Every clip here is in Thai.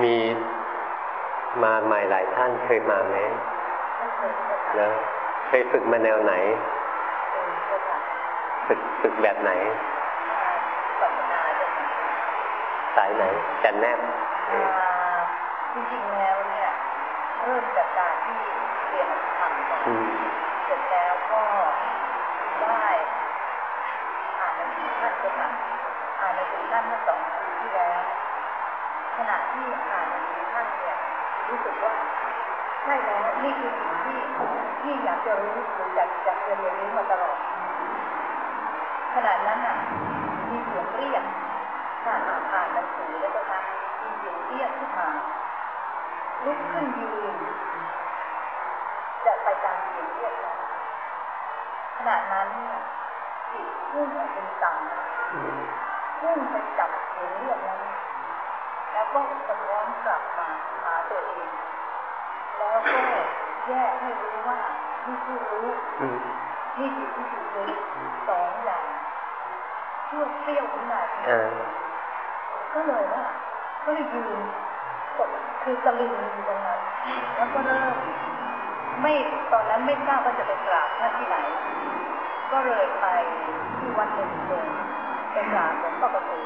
มีมาใหม่หลายท่านเคยมาไหมแล้วเคยฝึกมาแนวไหน ฝึกฝึกแบบไหน สายไหนจันแนบจริงๆแล้วเนี่ยเริ่มจากการที่เรียนทำก่อนเสร็จแล้วก็ได้อ่านหนังสือท่านก็ค่ะอ่านหนังสือท่านเมื่อสองปีที่แล้วข ณะที่อ่านหนังสือท่านเนี่ยรู้สึกว่าใช่แล้วนี่คือสิ่งที่ที่อยากจะรู้หรืออยากอยากจะเรียนรู้มาตลอดขณะนั้นอะมีเสียงเรียกถ้าอ่านหนังสือแล้วก็ค่ะมีเสียงเรียกขึ้นมาลุกขึ้นยืนจะไปตามเสียงเรียกนั้นขณะนั้นเนี่ยจิตพุ่งออกเป็นตังพุ่งไปจับเสียงเรียกนั้น แล้วก็สะท้อนกลับมาหาตัวเอง แล้วก็แยกให้รู้ว่านี่คือรู้นี่คือที่ถูกรู้สองอย่างชั่วเสี้ยววินาทีก็เลยว่าก็เลยยืนคือตะลึงอยู่ตรงนั้นแล้วก็เริ่มไม่ตอนนั้นไม่ทราบว่าจะไปกราบท่านที่ไหน ก็เลยไปที่วัดเดินเดินไปกราบหลวงพ่อประตู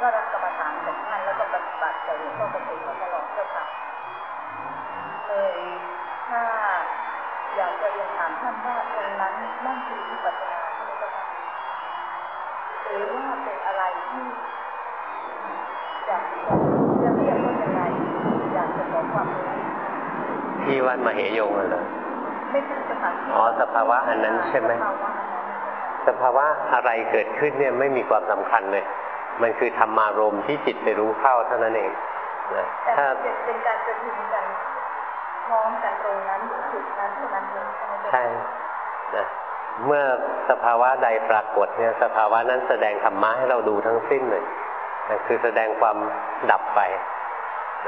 ก็รับกรรมฐานจากท่านแล้วก็ปฏิบัติจากหลวงพ่อประตูมาตลอดเจ้าค่ะเลยถ้าอยากจะเรียนถามท่านว่าตรงนั้นนั่นคือวิปัสสนาใช่ไหมเจ้าค่ะหรือว่าเป็นอะไรที่อยากจะเรียกว่าอย่างไรอยากจะขอความรู้ที่วัดมเหยงเหรอไม่ใช่สถานอ๋อสภาวะอันนั้นใช่ไหมสภาวะอะไรเกิดขึ้นเนี่ยไม่มีความสำคัญเลย มันคือธรรมารมที่จิตไปรู้เข้าเท่านั้นเองนะถ้าเป็นการประชุมกันพร้อมกันตรงนั้นจุดนั้นเท่านั้นเองใช่นะเมื่อสภาวะใดปรากฏเนี่ยสภาวะนั้นแสดงธรรมะให้เราดูทั้งสิ้นเลยนะคือแสดงความดับไป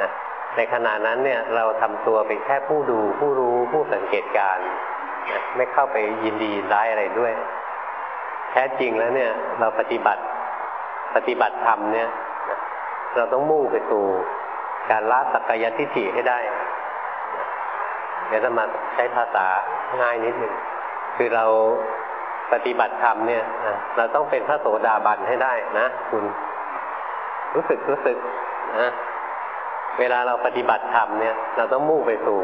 นะในขณะนั้นเนี่ยเราทำตัวเป็นแค่ผู้ดูผู้รู้ผู้สังเกตการนะไม่เข้าไปยินดีร้ายอะไรด้วย แท้จริงแล้วเนี่ย เราปฏิบัติป ฏิบัติธรรมเนี่ยเราต้องมุ่งไปสู่การละสักกายทิฏฐิให้ได้ เดี๋ยวจะมาใช้ภาษาง่ายนิดหนึ่งคือเราปฏิบัติธรรมเนี่ยเราต้องเป็นพระโสดาบันให้ได้นะคุณรู้สึกรู้สึกนะเวลาเราปฏิบัติธรรมเนี่ย เราต้องมุ่งไปสู่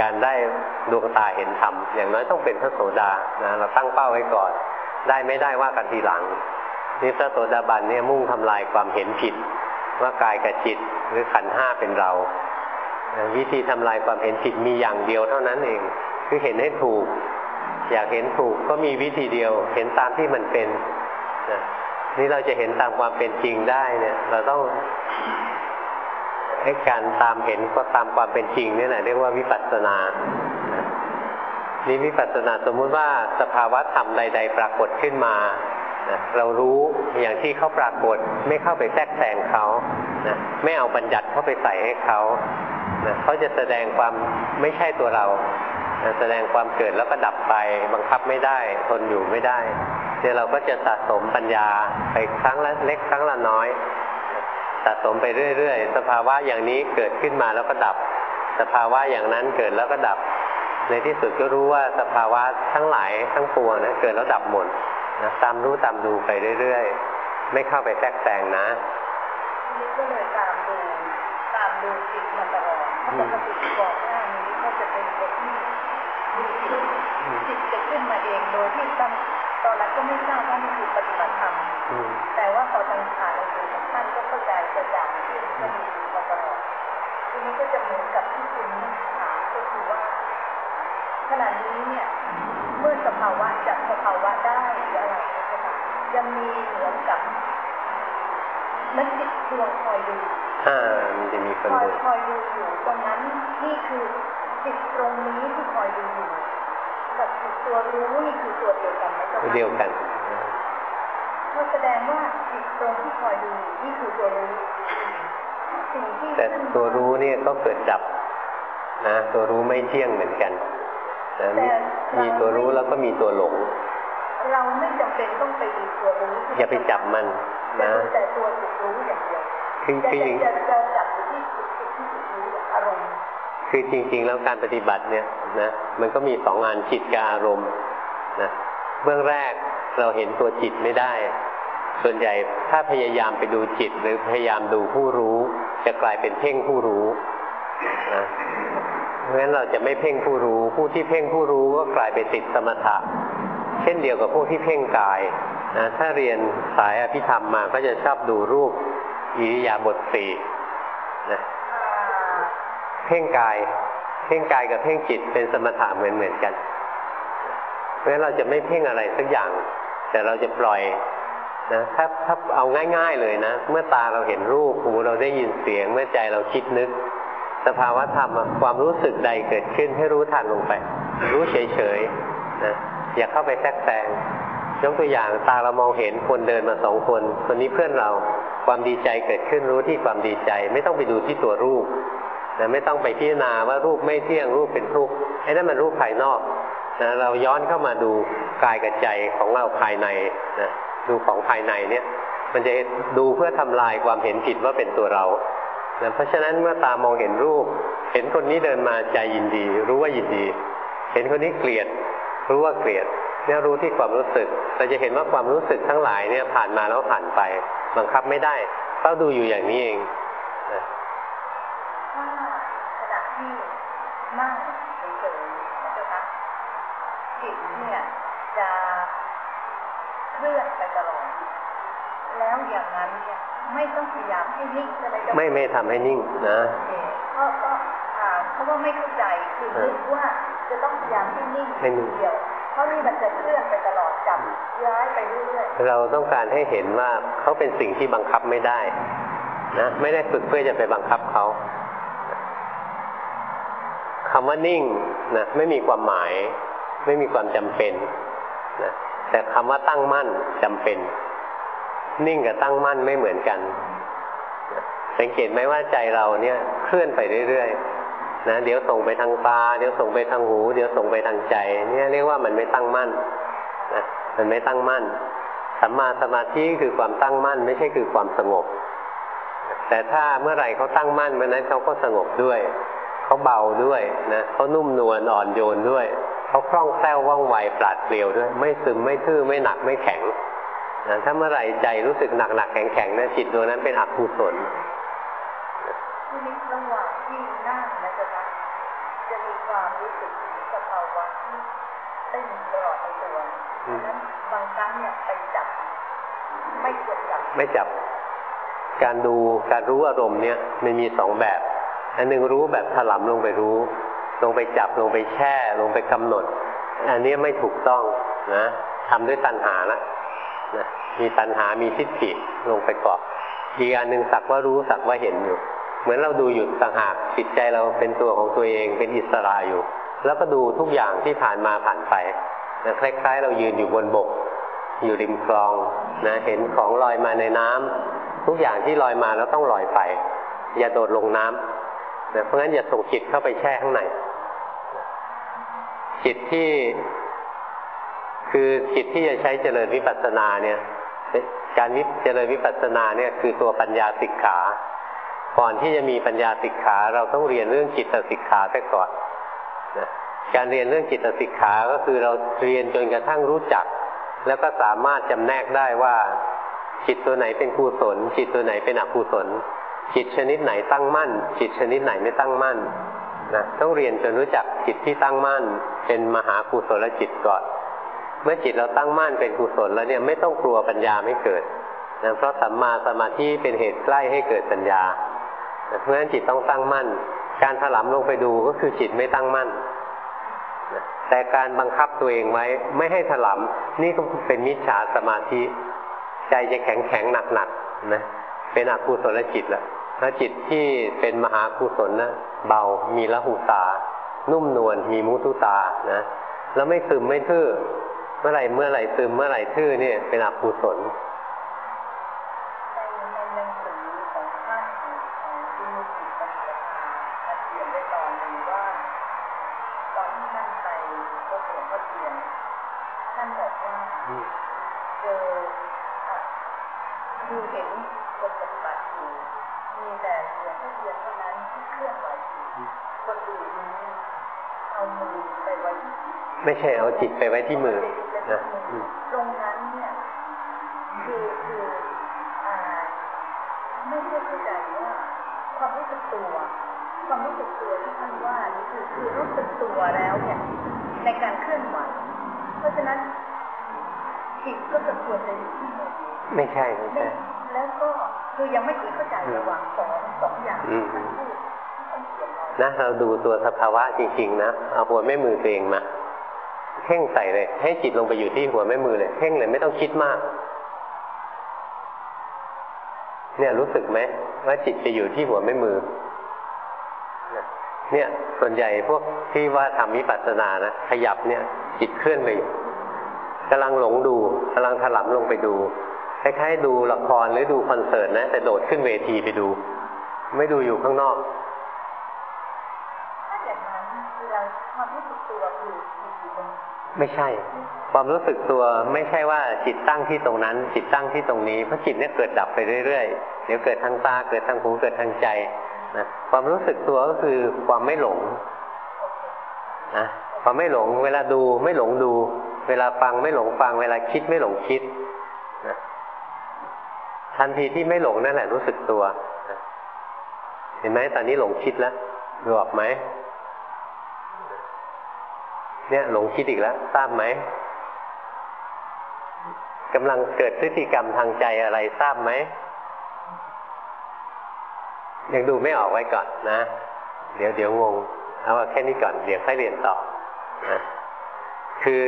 การได้ดวงตาเห็นธรรมอย่างน้อยต้องเป็นพระโสดานะเราตั้งเป้าไว้ก่อน ได้ไม่ได้ว่ากันทีหลัง นี่พระโสดาบันเนี่ยมุ่งทำลายความเห็นผิด ว่ากายกับจิตหรือขันห้าเป็นเรา วิธีทำลายความเห็นผิดมีอย่างเดียวเท่านั้นเอง คือเห็นให้ถูก อยากเห็นถูกก็มีวิธีเดียว เห็นตามที่มันเป็นนะนี่เราจะเห็นตามความเป็นจริงได้เนี่ย เราต้องให้การตามเห็นก็ตามความเป็นจริงนี่แหละเรียกว่าวิปัสสนานี่วิปัสสนาสมมุติว่าสภาวะธรรมใด ๆ ปรากฏขึ้นมา เรารู้อย่างที่เขาปรากฏไม่เข้าไปแทรกแซงเขานะไม่เอาบัญญัติเข้าไปใส่ให้เขานะเขาจะแสดงความไม่ใช่ตัวเรานะแสดงความเกิดแล้วก็ดับไปบังคับไม่ได้ ทนอยู่ไม่ได้เนี่ยเราก็จะสะสมปัญญาไปครั้งละเล็กครั้งละน้อย สะสมไปเรื่อยๆ สภาวะอย่างนี้เกิดขึ้นมาแล้วก็ดับ สภาวะอย่างนั้นเกิดแล้วก็ดับ ในที่สุดก็รู้ว่าสภาวะทั้งหลายทั้งปวงนะเกิดแล้วดับหมด นะตามรู้ตามดูไปเรื่อยๆ ไม่เข้าไปแทรกแซงนะนี่ก็เลยตามดูตามดูจิตมาตลอดเพราะปกติบอกหน้านี้ก็จะเป็นคนที่ดูจิตจิตจะขึ้นมาเองโดยที่ตั้งตอนนั้นก็ไม่ทราบว่ามันคือปฏิบัติธรรมแต่ว่าพอทางขาเราดูท่านก็เข้าใจกระจ่างขึ้นก็มีมาตลอดทีนี้ก็จะเหมือนกับที่คุณถามก็คือว่า ขณะนี้เนี่ยเมื่อสภาวะจับสภาวะได้หรืออะไรนะคะยังมีเหมือนกับนักจิตดวงคอยดูอ่ามันจะมีคนคอยคอยดูอยู่ตรงนั้นนี่คือจิตตรงนี้ที่คอยดูอยู่กับจิตตัวรู้นี่คือตัวเดียวกันไหมเจ้าค่ะเดียวกันก็แสดงว่าจิตตรงที่คอยดูนี่คือตัวรู้สิ่งที่แต่ตัวรู้เนี่ยก็เกิดดับนะตัวรู้ไม่เที่ยงเหมือนกัน นะมีตัวรู้แล้วก็มีตัวหลง เราไม่จำเป็นต้องไปดูตัวรู้อย่าไปจับมันนะแต่ตัวถูกรู้อย่างเดียวคือคือจะจะจับอยู่ที่ตรู้อารมณ์คือจริง ๆ แล้วการปฏิบัติเนี่ยนะมันก็มีสองงานจิตกับอารมณ์นะเบื้องแรกเราเห็นตัวจิตไม่ได้ ส่วนใหญ่ถ้าพยายามไปดูจิตหรือพยายามดูผู้รู้ จะกลายเป็นเพ่งผู้รู้นะ เพราะฉะนั้นเราจะไม่เพ่งผู้รู้ ผู้ที่เพ่งผู้รู้ก็กลายไปติดสมถะ เช่นเดียวกับพวกที่เพ่งกายนะถ้าเรียนสายอภิธรรมมาก็จะชอบดูรูปอิริยาบถสี่นะเพ่งกาย เพ่งกายกับเพ่งจิตเป็นสมถะเหมือนเหมือนกัน เพราะฉะนั้นเราจะไม่เพ่งอะไรสักอย่าง แต่เราจะปล่อยนะถ้าถ้าเอาง่าย ๆเลยนะ เมื่อตาเราเห็นรูปหูเราได้ยินเสียง เมื่อใจเราคิดนึก สภาวะธรรมความรู้สึกใดเกิดขึ้นให้รู้ทันลงไป รู้เฉยๆนะอย่าเข้าไปแทรกแซงยกตัวอย่างตาเรามองเห็นคนเดินมาสองคนคนนี้เพื่อนเราความดีใจเกิดขึ้นรู้ที่ความดีใจ ไม่ต้องไปดูที่ตัวรูปนะไม่ต้องไปพิจารณาว่ารูปไม่เที่ยงรูปเป็นทุกข์ไอ้นั่นมันรูปภายนอกนะเราย้อนเข้ามาดูกายกับใจของเราภายในนะดูของภายในเนี่ย มันจะดูเพื่อทำลายความเห็นผิดว่าเป็นตัวเรา นะเพราะฉะนั้นเมื่อตามองเห็นรูป เห็นคนนี้เดินมาใจยินดี รู้ว่ายินดี เห็นคนนี้เกลียด รู้ว่าเกลียดเนี่ยรู้ที่ความรู้สึกเราจะเห็นว่าความรู้สึกทั้งหลายเนี่ยผ่านมาแล้วผ่านไป บังคับไม่ได้เฝ้าดูอยู่อย่างนี้เองถ้าขณะที่นั่งเฉยๆนะเจ้าคะจิตเนี่ยจะเคลื่อนไปตลอด แล้วอย่างนั้นเนี่ยไม่ต้องพยายามให้นิ่งใช่ไหมไม่ไม่ทำให้นิ่งนะเพราะก็เพราะว่าไม่เข้าใจคือนึกว่าจะต้องพยายามให้นิ่งเดียวเพราะนี่มันจะเคลื่อนไปตลอดจับย้ายไปเรื่อยๆเราต้องการให้เห็นว่าเขาเป็นสิ่งที่บังคับไม่ได้นะไม่ได้ฝึกเพื่อจะไปบังคับเขาคำว่านิ่งนะไม่มีความหมาย ไม่มีความจำเป็นนะแต่คำว่าตั้งมั่นจำเป็น นิ่งกับตั้งมั่นไม่เหมือนกัน สังเกตไหมว่าใจเราเนี่ยเคลื่อนไปเรื่อยๆนะเดี๋ยวส่งไปทางตา เดี๋ยวส่งไปทางหู เดี๋ยวส่งไปทางใจ เนี่ยเรียกว่ามันไม่ตั้งมั่นนะมันไม่ตั้งมั่นสัมมาสมาธิคือความตั้งมั่น ไม่ใช่คือความสงบ แต่ถ้าเมื่อไหร่เขาตั้งมั่นเมื่อนั้นเขาก็สงบด้วยเขาเบาด้วยนะเขานุ่มนวลอ่อนโยนด้วยเขาคล่องแคล่วว่องไวปราดเปรียวด้วย ไม่ซึมไม่ทื่อไม่หนักไม่แข็ง นะถ้าเมื่อไหร่ใจรู้สึกหนักหนักแข็งแข็งนะจิตดวงนั้นเป็นอกุศลที่นี้ระหว่างที่นั่งนะจ๊ะจะมีความรู้สึกสภาวะที่เต้นตลอดในตัวนั้นบางครั้งเนี่ยไปจับ ไม่ควรจับไม่จับ การดูการรู้อารมณ์เนี่ยมันมีสองแบบ อันหนึ่งรู้แบบถลำลงไปรู้ ลงไปจับลงไปแช่ ลงไปกำหนด อันนี้ไม่ถูกต้องนะทำด้วยตัณหาละ นะมีตัณหามีทิฏฐิลงไปเกาะอีกอันหนึ่งสักว่ารู้สักว่าเห็นอยู่ เหมือนเราดูอยู่ต่างหากจิตใจเราเป็นตัวของตัวเองเป็นอิสระอยู่ แล้วก็ดูทุกอย่างที่ผ่านมาผ่านไปนะคล้ายๆ เรายืนอยู่บนบก อยู่ริมคลองนะเห็นของลอยมาในน้ำทุกอย่างที่ลอยมาแล้วต้องลอยไป อย่าโดดลงน้ำนะเพราะงั้นอย่าส่งจิตเข้าไปแช่ข้างในจิตที่ คือจิตที่จะใช้เจริญวิปัสสนาเนี่ย การวิเจริญวิปัสสนาเนี่ยคือตัวปัญญาสิกขา ก่อนที่จะมีปัญญาสิกขาเราต้องเรียนเรื่องจิตสิกขาไปก่อนนะการเรียนเรื่องจิตสิกขาก็คือเราเรียนจนกระทั่งรู้จัก แล้วก็สามารถจำแนกได้ว่า จิตตัวไหนเป็นกุศลจิตตัวไหนเป็นอกุศลจิตชนิดไหนตั้งมั่น จิตชนิดไหนไม่ตั้งมั่นนะต้องเรียนจนรู้จักจิตที่ตั้งมั่น เป็นมหากุศลจิตก่อน เมื่อจิตเราตั้งมั่นเป็นกุศลแล้วเนี่ยไม่ต้องกลัวปัญญาไม่เกิดนะเพราะสัมมาสมาธิเป็นเหตุใกล้ให้เกิดปัญญา เพราะฉะนั้นจิตต้องตั้งมั่น การถลำลงไปดูก็คือจิตไม่ตั้งมั่น แต่การบังคับตัวเองไว้ไม่ให้ถลำนี่ก็เป็นมิจฉาสมาธิ ใจจะแข็งแข็งหนักหนักนะ เป็นอกุศลจิตละแล้วจิตที่เป็นมหากุศลนะเบา มีละหุตา นุ่มนวล มีมุทุตา นะ แล้วไม่ซึมไม่ทื่อ มื่อไหร่เมื่อไหร่ซึมเมื่อไหร่ทื่อเนี่ยเป็นอกุศลคือ เห็นคนปฏิบัติอยู่มีแต่หลวงพ่อเทียนเท่านั้นที่เคลื่อนไหวคนอื่นนี้เอามือไปไว้ที่ไม่ใช่เอาจิตไปไว้ที่มือนะตรงนั้นเนี่ยคือคืออ่าไม่ใช่เข้าใจว่าความรู้สึกตัวความรู้สึกตัวที่ท่านว่านี่คือคือรู้สึกตัวแล้วเนี่ยในการเคลื่อนไหวเพราะฉะนั้นจิตก็จะควรจะอยู่ที่มือไม่ใช่ไม่ใช่แล้วก็คือยังไม่คิดเข้าใจระหว่างสองสองอย่างน นะเราดูตัวสภาวะจริงๆนะเอาหัวแม่มือตัวเองมาเพ่งใส่เลย ให้จิตลงไปอยู่ที่หัวแม่มือเลยเพ่งเลยไม่ต้องคิดมาก เนี่ยรู้สึกไหมว่าจิตจะอยู่ที่หัวแม่มือ เนี่ยส่วนใหญ่พวกที่ว่าทำวิปัสสนานะขยับเนี่ย จิตเคลื่อนไปกำลังหลงดูกำลังถลำลงไปดูคล้ายๆดูละครหรือดูคอนเสิร์ตนะ แต่โดดขึ้นเวทีไปดู ไม่ดูอยู่ข้างนอกถ้าอย่างนั้นเราความรู้สึกตัวคือ ไม่ใช่ ความรู้สึกตัวไม่ใช่ว่าจิตตั้งที่ตรงนั้น จิตตั้งที่ตรงนี้เพราะจิตเนี่ยเกิดดับไปเรื่อยๆเดี๋ยวเกิดทางตาเกิดทางหูเกิดทางใจนะความรู้สึกตัวก็คือความไม่หลงนะความไม่หลง เวลาดูไม่หลงดู เวลาฟังไม่หลงฟัง เวลาคิดไม่หลงคิดนะทันทีที่ไม่หลงนั่นแหละรู้สึกตัวนะเห็นไหมตอนนี้หลงคิดแล้วดูออกไหม เนี่ยหลงคิดอีกแล้วทราบไหมกำลังเกิดพฤติกรรมทางใจอะไรทราบไหมยังดูไม่ออกไว้ก่อนนะ เดี๋ยวเดี๋ยวงงเอาแค่นี้ก่อนเดี๋ยวค่อยเรียนต่อนะคือ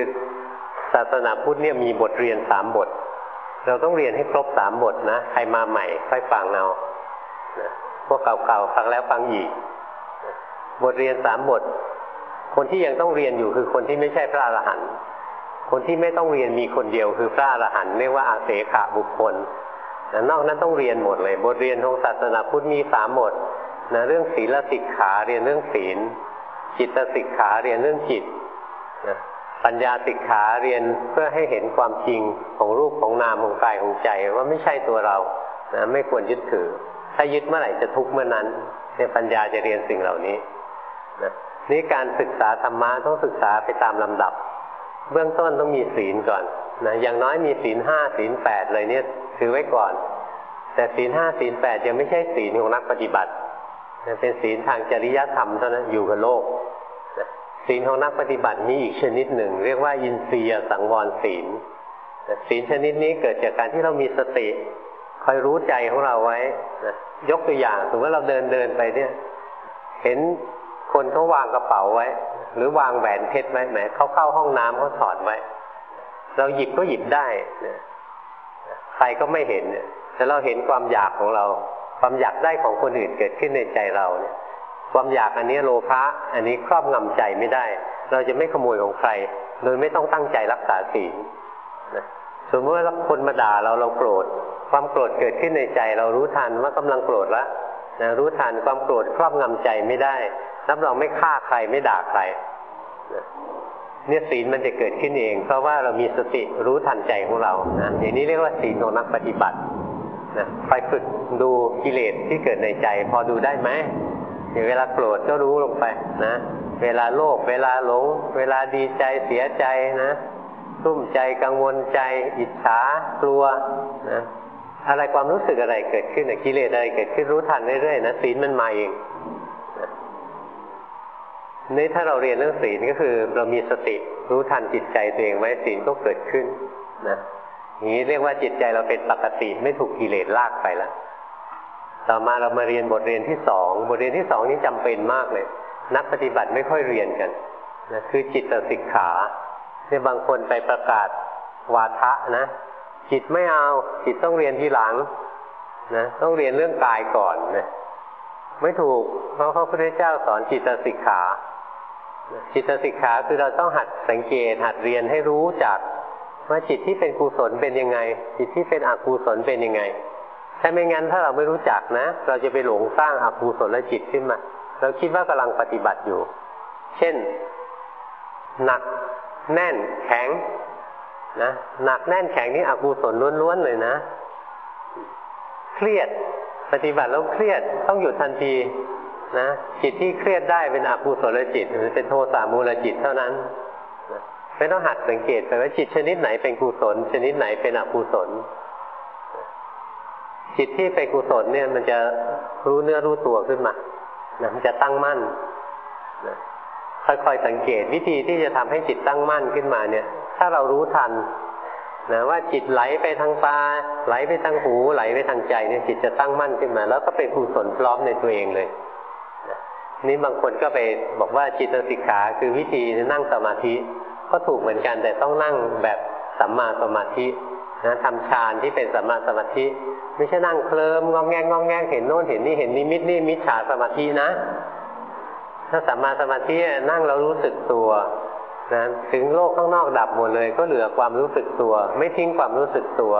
ศาสนาพุทธเนี่ยมีบทเรียนสามบท เราต้องเรียนให้ครบสามบทนะใครมาใหม่ค่อยฟังเอานะพวกเก่าๆฟังแล้วฟังอีก บทเรียนสามบท คนที่ยังต้องเรียนอยู่คือคนที่ไม่ใช่พระอรหันต์คนที่ไม่ต้องเรียนมีคนเดียวคือพระอรหันต์เรียกว่าอาเสขะบุคคลนะนอกนั้นต้องเรียนหมดเลย บทเรียนของศาสนาพุทธมีสามบทนะเรื่องศีลสิกขาเรียนเรื่องศีล จิตสิกขาเรียนเรื่องจิตนะปัญญาสิกขาเรียนเพื่อให้เห็นความจริงของรูปของนามของกายของใจว่าไม่ใช่ตัวเรานะไม่ควรยึดถือ ถ้ายึดเมื่อไหร่จะทุกข์เมื่อนั้นเนี่ยปัญญาจะเรียนสิ่งเหล่านี้นะ นี่การศึกษาธรรมะต้องศึกษาไปตามลำดับ เบื้องต้นต้องมีศีลก่อนนะอย่างน้อยมีศีลห้าศีลแปดเลยเนี่ยถือไว้ก่อน แต่ศีลห้าศีลแปดยังไม่ใช่ศีลของนักปฏิบัติเป็นศีลทางจริยธรรมเท่านั้นอยู่กับโลกศีลของนักปฏิบัติมีอีกชนิดหนึ่ง เรียกว่าอินทรียสังวรศีลศีลชนิดนี้เกิดจากการที่เรามีสติคอยรู้ใจของเราไว้นะยกตัวอย่างสมมติว่าเราเดินเดินไปเนี่ย เห็น คนเขาวางกระเป๋าไว้ หรือวางแหวนเพชรไว้แหมเขาเข้าห้องน้ำเขาถอดไว้ เราหยิบก็หยิบได้นะใครก็ไม่เห็นเนี่ยแต่เราเห็นความอยากของเรา ความอยากได้ของคนอื่นเกิดขึ้นในใจเราเนี่ย ความอยากอันนี้โลภะอันนี้ครอบงำใจไม่ได้ เราจะไม่ขโมยของใคร โดยไม่ต้องตั้งใจรักษาศีลสมมติว่าคนมาด่าเราเราโกรธ ความโกรธเกิดขึ้นในใจ เรารู้ทันว่ากำลังโกรธแล้วนะรู้ทันความโกรธครอบงำใจไม่ได้ รับรองไม่ฆ่าใครไม่ด่าใครเนี่ยศีลมันจะเกิดขึ้นเอง เพราะว่าเรามีสติรู้ทันใจของเรานะอย่างนี้เรียกว่าศีลของนักปฏิบัตินะไปฝึกดูกิเลสที่เกิดในใจ พอดูได้ไหมเวลาโกรธก็รู้ลงไปนะ เวลาโลภเวลาหลง เวลาดีใจเสียใจนะรุ่มใจกังวลใจ อิจฉากลัวนะอะไรความรู้สึกอะไรเกิดขึ้นกิเลสอะไรเกิดขึ้นรู้ทันเรื่อยๆนะศีลมันมาเอง นี่ถ้าเราเรียนเรื่องศีลก็คือ เรามีสติรู้ทันจิตใจตัวเองไว้ศีลก็เกิดขึ้นนะอย่างนี้เรียกว่าจิตใจเราเป็นปกติไม่ถูกกิเลสลากไปแล้วต่อมาเรามาเรียนบทเรียนที่สองบทเรียนที่สองนี้จำเป็นมากเลย นักปฏิบัติไม่ค่อยเรียนกันนะคือจิตสิกขาเนี่ยบางคนไปประกาศวาทะนะจิตไม่เอาจิตต้องเรียนทีหลังนะต้องเรียนเรื่องกายก่อนนะไม่ถูกเพราะพระพุทธเจ้าสอนจิตสิกขา จิตสิกขาคือเราต้องหัดสังเกต หัดเรียนให้รู้จักว่าจิตที่เป็นกุศลเป็นยังไง จิตที่เป็นอกุศลเป็นยังไงถ้าไม่งั้นถ้าเราไม่รู้จักนะ เราจะไปหลงสร้างอกุศลจิตขึ้นมา เราคิดว่ากำลังปฏิบัติอยู่ เช่น หนักแน่นแข็งนะหนักแน่นแข็งนี่อกุศลล้วนๆเลยนะ เครียด ปฏิบัติแล้วเครียดต้องหยุดทันที นะจิตที่เครียดได้เป็นอกุศลจิตหรือเป็นโทสะมูลจิตเท่านั้นไม่ต้องหัดสังเกตไปว่าจิตชนิดไหนเป็นกุศล ชนิดไหนเป็นอกุศล จิตที่เป็นกุศลเนี่ยมันจะรู้เนื้อรู้ตัวขึ้นมานะมันจะตั้งมั่นนะค่อยๆสังเกตวิธีที่จะทำให้จิตตั้งมั่นขึ้นมาเนี่ย ถ้าเรารู้ทันนะว่าจิตไหลไปทางตาไหลไปทางหู ไหลไปทางใจเนี่ยจิตจะตั้งมั่นขึ้นมา แล้วก็เป็นกุศลพร้อมในตัวเองเลย นี่บางคนก็ไปบอกว่าจิตสิกขาคือวิธีนั่งสมาธิ ก็ถูกเหมือนกันแต่ต้องนั่งแบบสัมมาสมาธินะทำฌานที่เป็นสัมมาสมาธิ ไม่ใช่นั่งเคลิมงองแงงงองแงงเห็นโน่นเห็นนี่เห็นนิมิตนี่มิจฉาสมาธินะ ถ้าสัมมาสมาธินั่งแล้วรู้สึกตัวนะถึงโลกข้างนอกดับหมดเลย ก็เหลือความรู้สึกตัว ไม่ทิ้งความรู้สึกตัว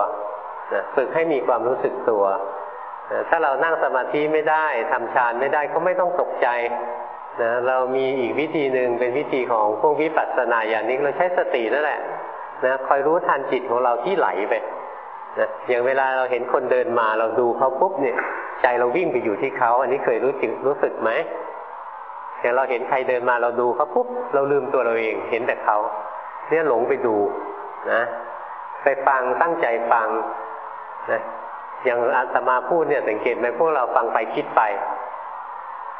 นะฝึกให้มีความรู้สึกตัว ถ้าเรานั่งสมาธิไม่ได้ทำฌานไม่ได้ก็ไม่ต้องตกใจนะเรามีอีกวิธีหนึ่งเป็นวิธีของพวกวิปัสสนาอย่างนี้เราใช้สตินั่นแหละนะคอยรู้ทันจิตของเราที่ไหลไปนะอย่างเวลาเราเห็นคนเดินมาเราดูเขาปุ๊บเนี่ย ใจเราวิ่งไปอยู่ที่เขา อันนี้เคยรู้จึกรู้สึกไหมอย่างเราเห็นใครเดินมาเราดูเขาปุ๊บเราลืมตัวเราเองเห็นแต่เขาเนี่ยหลงไปดูนะ ไปฟังตั้งใจฟังนะ อย่างอาตมาพูดเนี่ยสังเกตไหมพวกเราฟังไปคิดไป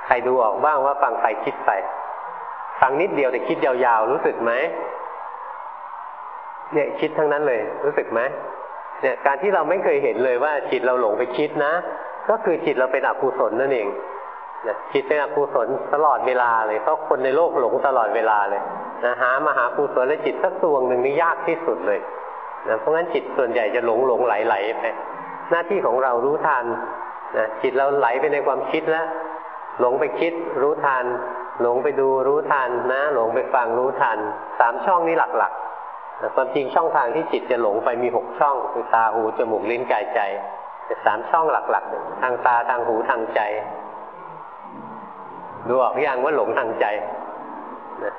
ใครดูออกบ้างว่าฟังไปคิดไป ฟังนิดเดียวแต่คิดยาวๆ รู้สึกไหมเนี่ยคิดทั้งนั้นเลย รู้สึกไหมเนี่ยการที่เราไม่เคยเห็นเลยว่าจิตเราหลงไปคิดนะ ก็คือจิตเราเป็นอกุศลนั่นเองนะจิตเป็นอกุศลตลอดเวลาเลยเพราะคนในโลกหลงตลอดเวลาเลยนะหามหากุศลและจิตสักดวงหนึ่งนี่ยากที่สุดเลยนะเพราะงั้นจิตส่วนใหญ่จะหลงหลงไหลไหลไป หน้าที่ของเรารู้ทันนะจิตเราไหลไปในความคิดแล้ว หลงไปคิดรู้ทัน หลงไปดูรู้ทันนะ หลงไปฟังรู้ทันสามช่องนี้หลักๆนะความจริงช่องทางที่จิตจะหลงไปมีหกช่องคือตาหูจมูกลิ้นกายใจแต่สามช่องหลักๆ ทางตาทางหูทางใจ ดูออกอย่างว่าหลงทางใจนะ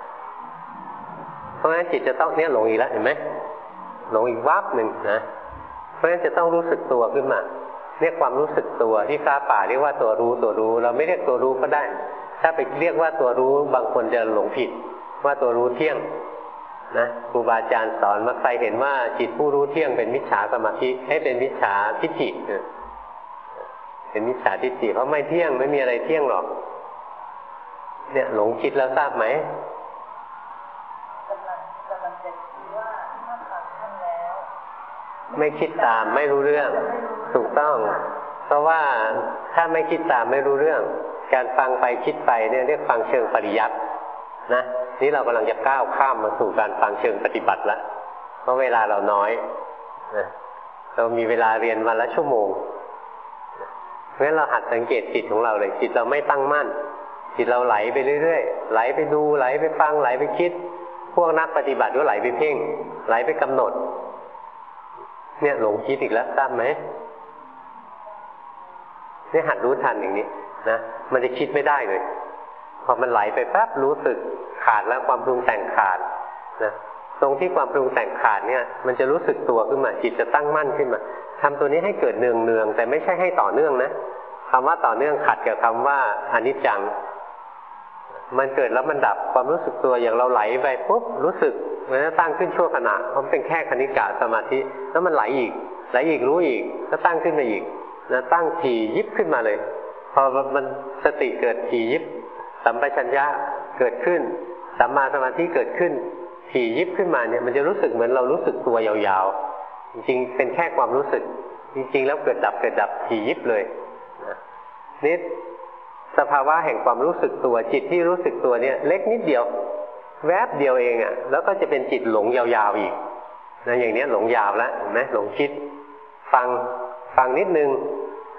เพราะงั้นจิตจะต้องเนี่ยหลงอีกแล้วเห็นไหมหลงอีกวับหนึ่งนะ เพราะฉะนั้นจะต้องรู้สึกตัวขึ้นมา เรียกความรู้สึกตัวที่ฟ้าป่าเรียกว่าตัวรู้ตัวรู้ เราไม่เรียกตัวรู้ก็ได้ ถ้าไปเรียกว่าตัวรู้บางคนจะหลงผิด ว่าตัวรู้เที่ยงนะครูบาอาจารย์สอนมาใครเห็นว่าจิตผู้รู้เที่ยงเป็นมิจฉาสมาธิให้เป็นมิจฉาทิฏฐิเป็นมิจฉาทิฏฐิเพราะไม่เที่ยงไม่มีอะไรเที่ยงหรอก เนี่ย หลงคิดแล้วทราบไหม ไม่คิดตามไม่รู้เรื่อง ถูกต้อง เพราะว่าถ้าไม่คิดตามไม่รู้เรื่อง การฟังไปคิดไปเนี่ยเรียกฟังเชิงปริยัตินะนี่เรากำลังจะก้าวข้ามมาสู่การฟังเชิงปฏิบัติแล้วเพราะเวลาเราน้อยนะเรามีเวลาเรียนวันละชั่วโมงเพราะฉะนั้นเราหัดสังเกตจิตของเราเลยจิตเราไม่ตั้งมั่น จิตเราไหลไปเรื่อยๆไหลไปดูไหลไปฟังไหลไปคิด พวกนักปฏิบัติก็ไหลไปเพ่ง ไหลไปกำหนด เนี่ยหลงคิดอีกแล้วทราบไหมนี่หัดรู้ทันอย่างนี้นะมันจะคิดไม่ได้เลยพอมันไหลไปแป๊บรู้สึกขาดแล้วความปรุงแต่งขาดนะตรงที่ความปรุงแต่งขาดเนี่ย มันจะรู้สึกตัวขึ้นมาจิตจะตั้งมั่นขึ้นมาทำตัวนี้ให้เกิดเนืองเนืองแต่ไม่ใช่ให้ต่อเนื่องนะคำว่าต่อเนื่องขัดกับคำว่าอนิจจัง มันเกิดแล้วมันดับความรู้สึกตัวอย่างเราไหลไปปุ๊บรู้สึกมันจะตั้งขึ้นชั่วขณะเพราะเป็นแค่คณิกาสมาธิ แล้วมันไหลอีก ไหลอีกรู้อีกก็ตั้งขึ้นมาอีกนะตั้งถี่ยิบขึ้นมาเลย พอมันสติเกิดถี่ยิบสัมปชัญญะเกิดขึ้นสัมมาสมาธิเกิดขึ้นถี่ยิบขึ้นมาเนี่ยมันจะรู้สึกเหมือนเรารู้สึกตัวยาวๆ จริงๆ เป็นแค่ความรู้สึก จริงๆ แล้วเกิดดับเกิดดับถี่ยิบเลยนี่ สภาวะแห่งความรู้สึกตัว จิตที่รู้สึกตัวเนี่ย เล็กนิดเดียว แวบเดียวเองอะ่ะ แล้วก็จะเป็นจิตหลงยาวๆอีกนะอย่างนี้หลงยาวแล้วเห็นไหมหลงคิด ฟังฟังนิดนึง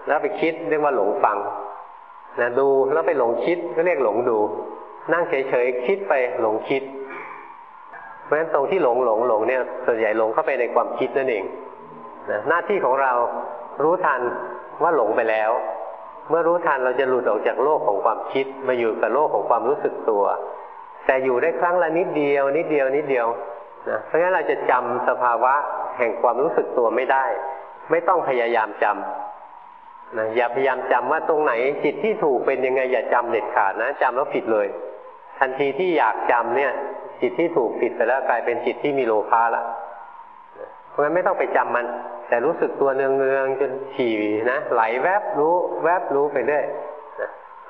แล้วไปคิดเรียกว่าหลงฟังนะดูแล้วไปหลงคิดก็เรียกหลงดู นั่งเฉยๆคิดไปหลงคิด เพราะฉะนั้นตรงที่หลงหลงหลงเนี่ยส่วนใหญ่หลงเข้าไปในความคิดนั่นเองนะหน้าที่ของเรารู้ทันว่าหลงไปแล้ว เมื่อรู้ทันเราจะหลุดออกจากโลกของความคิด มาอยู่กับโลกของความรู้สึกตัว แต่อยู่ได้ครั้งละนิดเดียว นิดเดียวนิดเดียวนะเพราะงั้นเราจะจำสภาวะแห่งความรู้สึกตัวไม่ได้ ไม่ต้องพยายามจำนะอย่าพยายามจำว่าตรงไหนจิตที่ถูกเป็นยังไงอย่าจำเด็ดขาดนะจำแล้วผิดเลย ทันทีที่อยากจำเนี่ย จิตที่ถูกผิดไปแล้วกลายเป็นจิตที่มีโลภะละเพราะงั้นไม่ต้องไปจำมัน แต่รู้สึกตัวเนืองเนืองจนฉี่นะ ไหลแวบรู้ แวบรู้ไปเรื่อย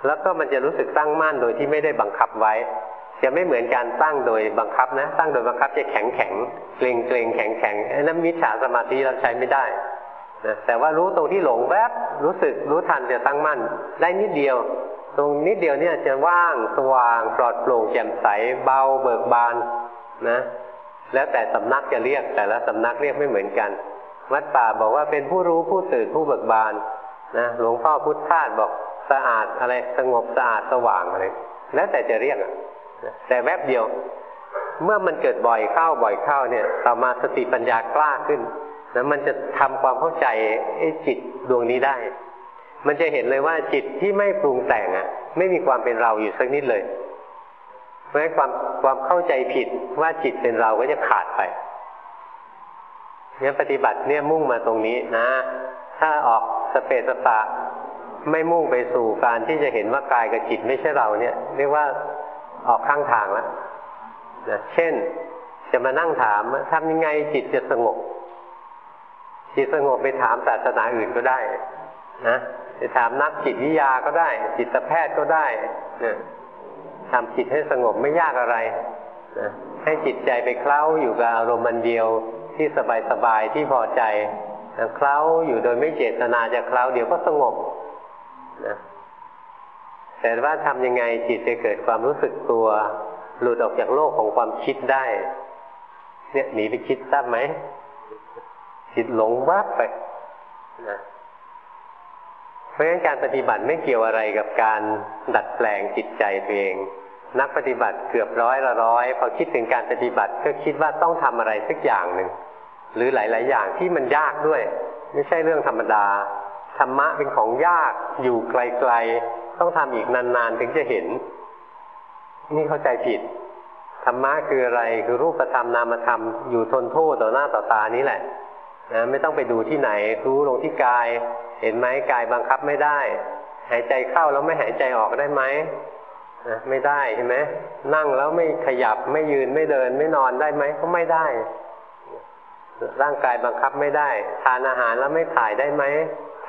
แล้วก็มันจะรู้สึกตั้งมั่นโดยที่ไม่ได้บังคับไว้ จะไม่เหมือนการตั้งโดยบังคับนะ ตั้งโดยบังคับจะแข็งแข็งเกรงเกรงแข็งแข็งไอ้นั้นมิจฉาสมาธิเราใช้ไม่ได้นะแต่ว่ารู้ตรงที่หลงแวบรู้สึกรู้ทันจะตั้งมั่น ได้นิดเดียว ตรงนิดเดียวเนี่ยจะว่างสว่างปลอดโปร่งแจ่มใสเบาเบิกบานนะ แล้วแต่สำนักจะเรียกแต่ละสำนักเรียกไม่เหมือนกัน วัดป่าบอกว่าเป็นผู้รู้ผู้ตื่นผู้เบิกบานนะหลวงพ่อพุทธทาสบอกสะอาดอะไรสงบสะอาดสว่างอะไรแล้วแต่จะเรียกอะแต่แวบเดียว เมื่อมันเกิดบ่อยเข้าบ่อยเข้าเนี่ย ต่อมาสติปัญญากล้าขึ้นแล้วมันจะทำความเข้าใจไอ้จิตดวงนี้ได้ มันจะเห็นเลยว่าจิตที่ไม่ปรุงแต่งอะไม่มีความเป็นเราอยู่สักนิดเลย เพราะฉะนั้นความความเข้าใจผิดว่าจิตเป็นเราก็จะขาดไป เนี่ยปฏิบัติเนี่ยมุ่งมาตรงนี้นะ ถ้าออกสเปสปะ ไม่มุ่งไปสู่การที่จะเห็นว่ากายกับจิตไม่ใช่เราเนี่ย เรียกว่าออกข้างทางแล้วนะเช่น จะมานั่งถามทำยังไงจิตจะสงบ จิตสงบไปถามศาสนาอื่นก็ได้ นะไปถามนักจิตวิทยาก็ได้ จิตแพทย์ก็ได้นะทำจิตให้สงบไม่ยากอะไรนะให้จิตใจไปเคล้าอยู่กับอารมณ์มันเดียว ที่สบายๆที่พอใจนะเคล้าอยู่โดยไม่เจตนาจะเคล้าเดี๋ยวก็สงบนะแต่ว่าทำยังไงจิตจะเกิดความรู้สึกตัว หลุดออกจากโลกของความคิดได้ เนี่ยหนีไปคิดทราบไหมจิตหลงวับไปนะเพราะฉะนั้นการปฏิบัติไม่เกี่ยวอะไรกับการดัดแปลงจิตใจตัวเอง นักปฏิบัติเกือบร้อยละร้อยพอคิดถึงการปฏิบัติก็คิดว่าต้องทำอะไรสักอย่างหนึ่ง หรือหลาย ๆ อย่างที่มันยากด้วย ไม่ใช่เรื่องธรรมดาธรรมะเป็นของยากอยู่ไกล ๆ ต้องทำอีกนาน ๆ ถึงจะเห็น นี่เข้าใจผิดธรรมะคืออะไรคือรูปธรรมนามธรรม อยู่ทนโทษต่อหน้าต่อตานี้แหละนะไม่ต้องไปดูที่ไหน รู้ลงที่กาย เห็นไหมกายบังคับไม่ได้ หายใจเข้าแล้วไม่หายใจออกได้ไหมนะไม่ได้ใช่ไหมนั่งแล้วไม่ขยับไม่ยืนไม่เดิน ไม่นอนได้ไหมก็ไม่ได้ ร่างกายบังคับไม่ได้ ทานอาหารแล้วไม่ถ่ายได้ไหม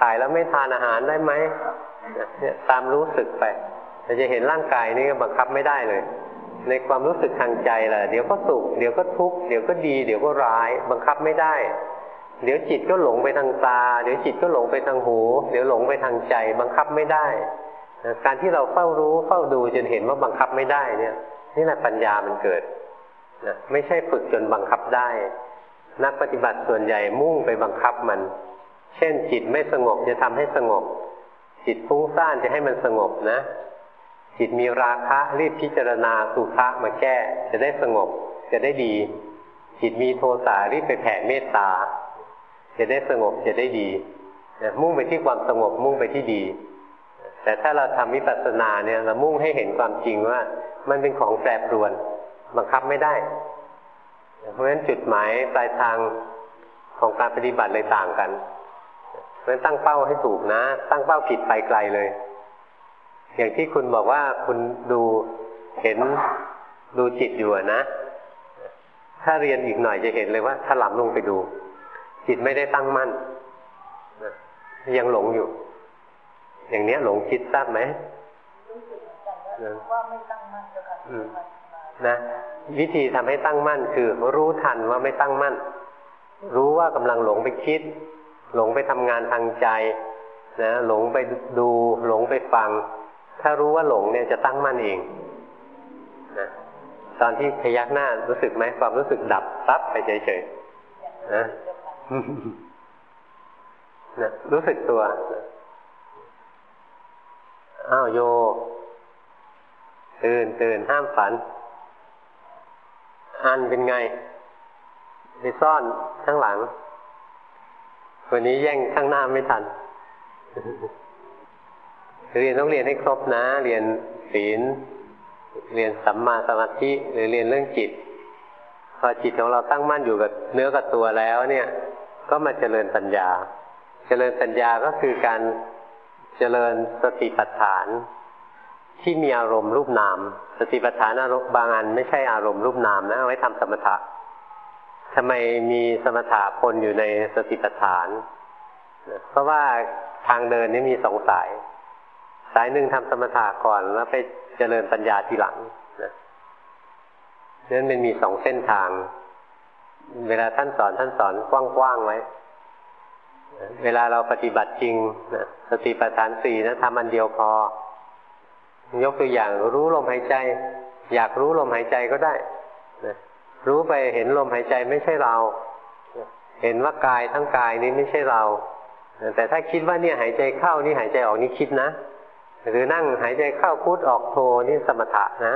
ถ่ายแล้วไม่ทานอาหารได้ไหมเนี่ยตามรู้สึกไปเราจะเห็นร่างกายนี่ก็บังคับไม่ได้เลย ในความรู้สึกทางใจแหละเดี๋ยวก็สุขเดี๋ยวก็ทุกข์เดี๋ยวก็ดี เดี๋ยวก็ร้าย บังคับไม่ได้ เดี๋ยวจิตก็หลงไปทางตา เดี๋ยวจิตก็หลงไปทางหู เดี๋ยวหลงไปทางใจ บังคับไม่ได้การที่เราเฝ้ารู้เฝ้าดูจนเห็นว่าบังคับไม่ได้เนี่ย นี่แหละปัญญามันเกิดนะไม่ใช่ฝึกจนบังคับได้ นักปฏิบัติส่วนใหญ่มุ่งไปบังคับมัน เช่นจิตไม่สงบจะทำให้สงบ จิตฟุ้งซ่านจะให้มันสงบนะ จิตมีราคะรีบพิจารณาสุภะมาแก้ จะได้สงบ จะได้ดี จิตมีโทสะรีบไปแผ่เมตตา จะได้สงบจะได้ดีมุ่งไปที่ความสงบมุ่งไปที่ดี แต่ถ้าเราทำวิปัสสนาเนี่ยเรามุ่งให้เห็นความจริงว่า มันเป็นของแปรปรวน บังคับไม่ได้ เพราะฉะนั้นจุดหมายปลายทางของการปฏิบัติเลยต่างกันเพราะฉะนั้นตั้งเป้าให้ถูกนะ ตั้งเป้าผิดไปไกลเลย อย่างที่คุณบอกว่าคุณดูเห็นดูจิตอยู่นะ ถ้าเรียนอีกหน่อยจะเห็นเลยว่าถลำลงไปดู จิตไม่ได้ตั้งมั่นนะยังหลงอยู่ อย่างเนี้ยหลงคิดทราบไหมว่าไม่ตั้งมั่นจะ นะวิธีทำให้ตั้งมั่นคือ รู้ทันว่าไม่ตั้งมั่น รู้ว่ากำลังหลงไปคิด หลงไปทำงานทางใจนะหลงไปดู หลงไปฟัง ถ้ารู้ว่าหลงเนี่ยจะตั้งมั่นเองนะตอนที่พยักหน้ารู้สึกไหมความรู้สึกดับซับไปเฉยๆนะนะรู้สึกตัวอ้าวโยตื่นตื่นห้ามฝัน อันเป็นไงไปซ่อนข้างหลัง วันนี้แย่งข้างหน้าไม่ทัน เรียนต้องเรียนให้ครบนะ เรียนศีล เรียนสัมมาสมาธิ หรือเรียนเรื่องจิต พอจิตของเราตั้งมั่นอยู่กับเนื้อกับตัวแล้ว เนี่ย ก็มาเจริญปัญญา เจริญปัญญาก็คือการเจริญสติปัฏฐาน ที่มีอารมณ์รูปนาม สติปัฏฐานอารมณ์บางอันไม่ใช่อารมณ์รูปนามนะไว้ทำสมถะทำไมมีสมถะพลอยู่ในสติปัฏฐาน เพราะว่าทางเดินนี่มีสองสาย สายหนึ่งทำสมถะก่อนแล้วไปเจริญปัญญาทีหลังนะนั้นมันมีสองเส้นทาง เวลาท่านสอนท่านสอนกว้างๆไว้ เวลาเราปฏิบัติจริงนะสติปัฏฐานสี่นะทำอันเดียวพอ ยกตัวอย่างรู้ลมหายใจ อยากรู้ลมหายใจก็ได้นะรู้ไปเห็นลมหายใจไม่ใช่เรา เห็นว่ากายทั้งกายนี้ไม่ใช่เรา แต่ถ้าคิดว่าเนี่ยหายใจเข้านี่หายใจออกนี่คิดนะ หรือนั่งหายใจเข้าพุทออกโทนี่สมถะนะ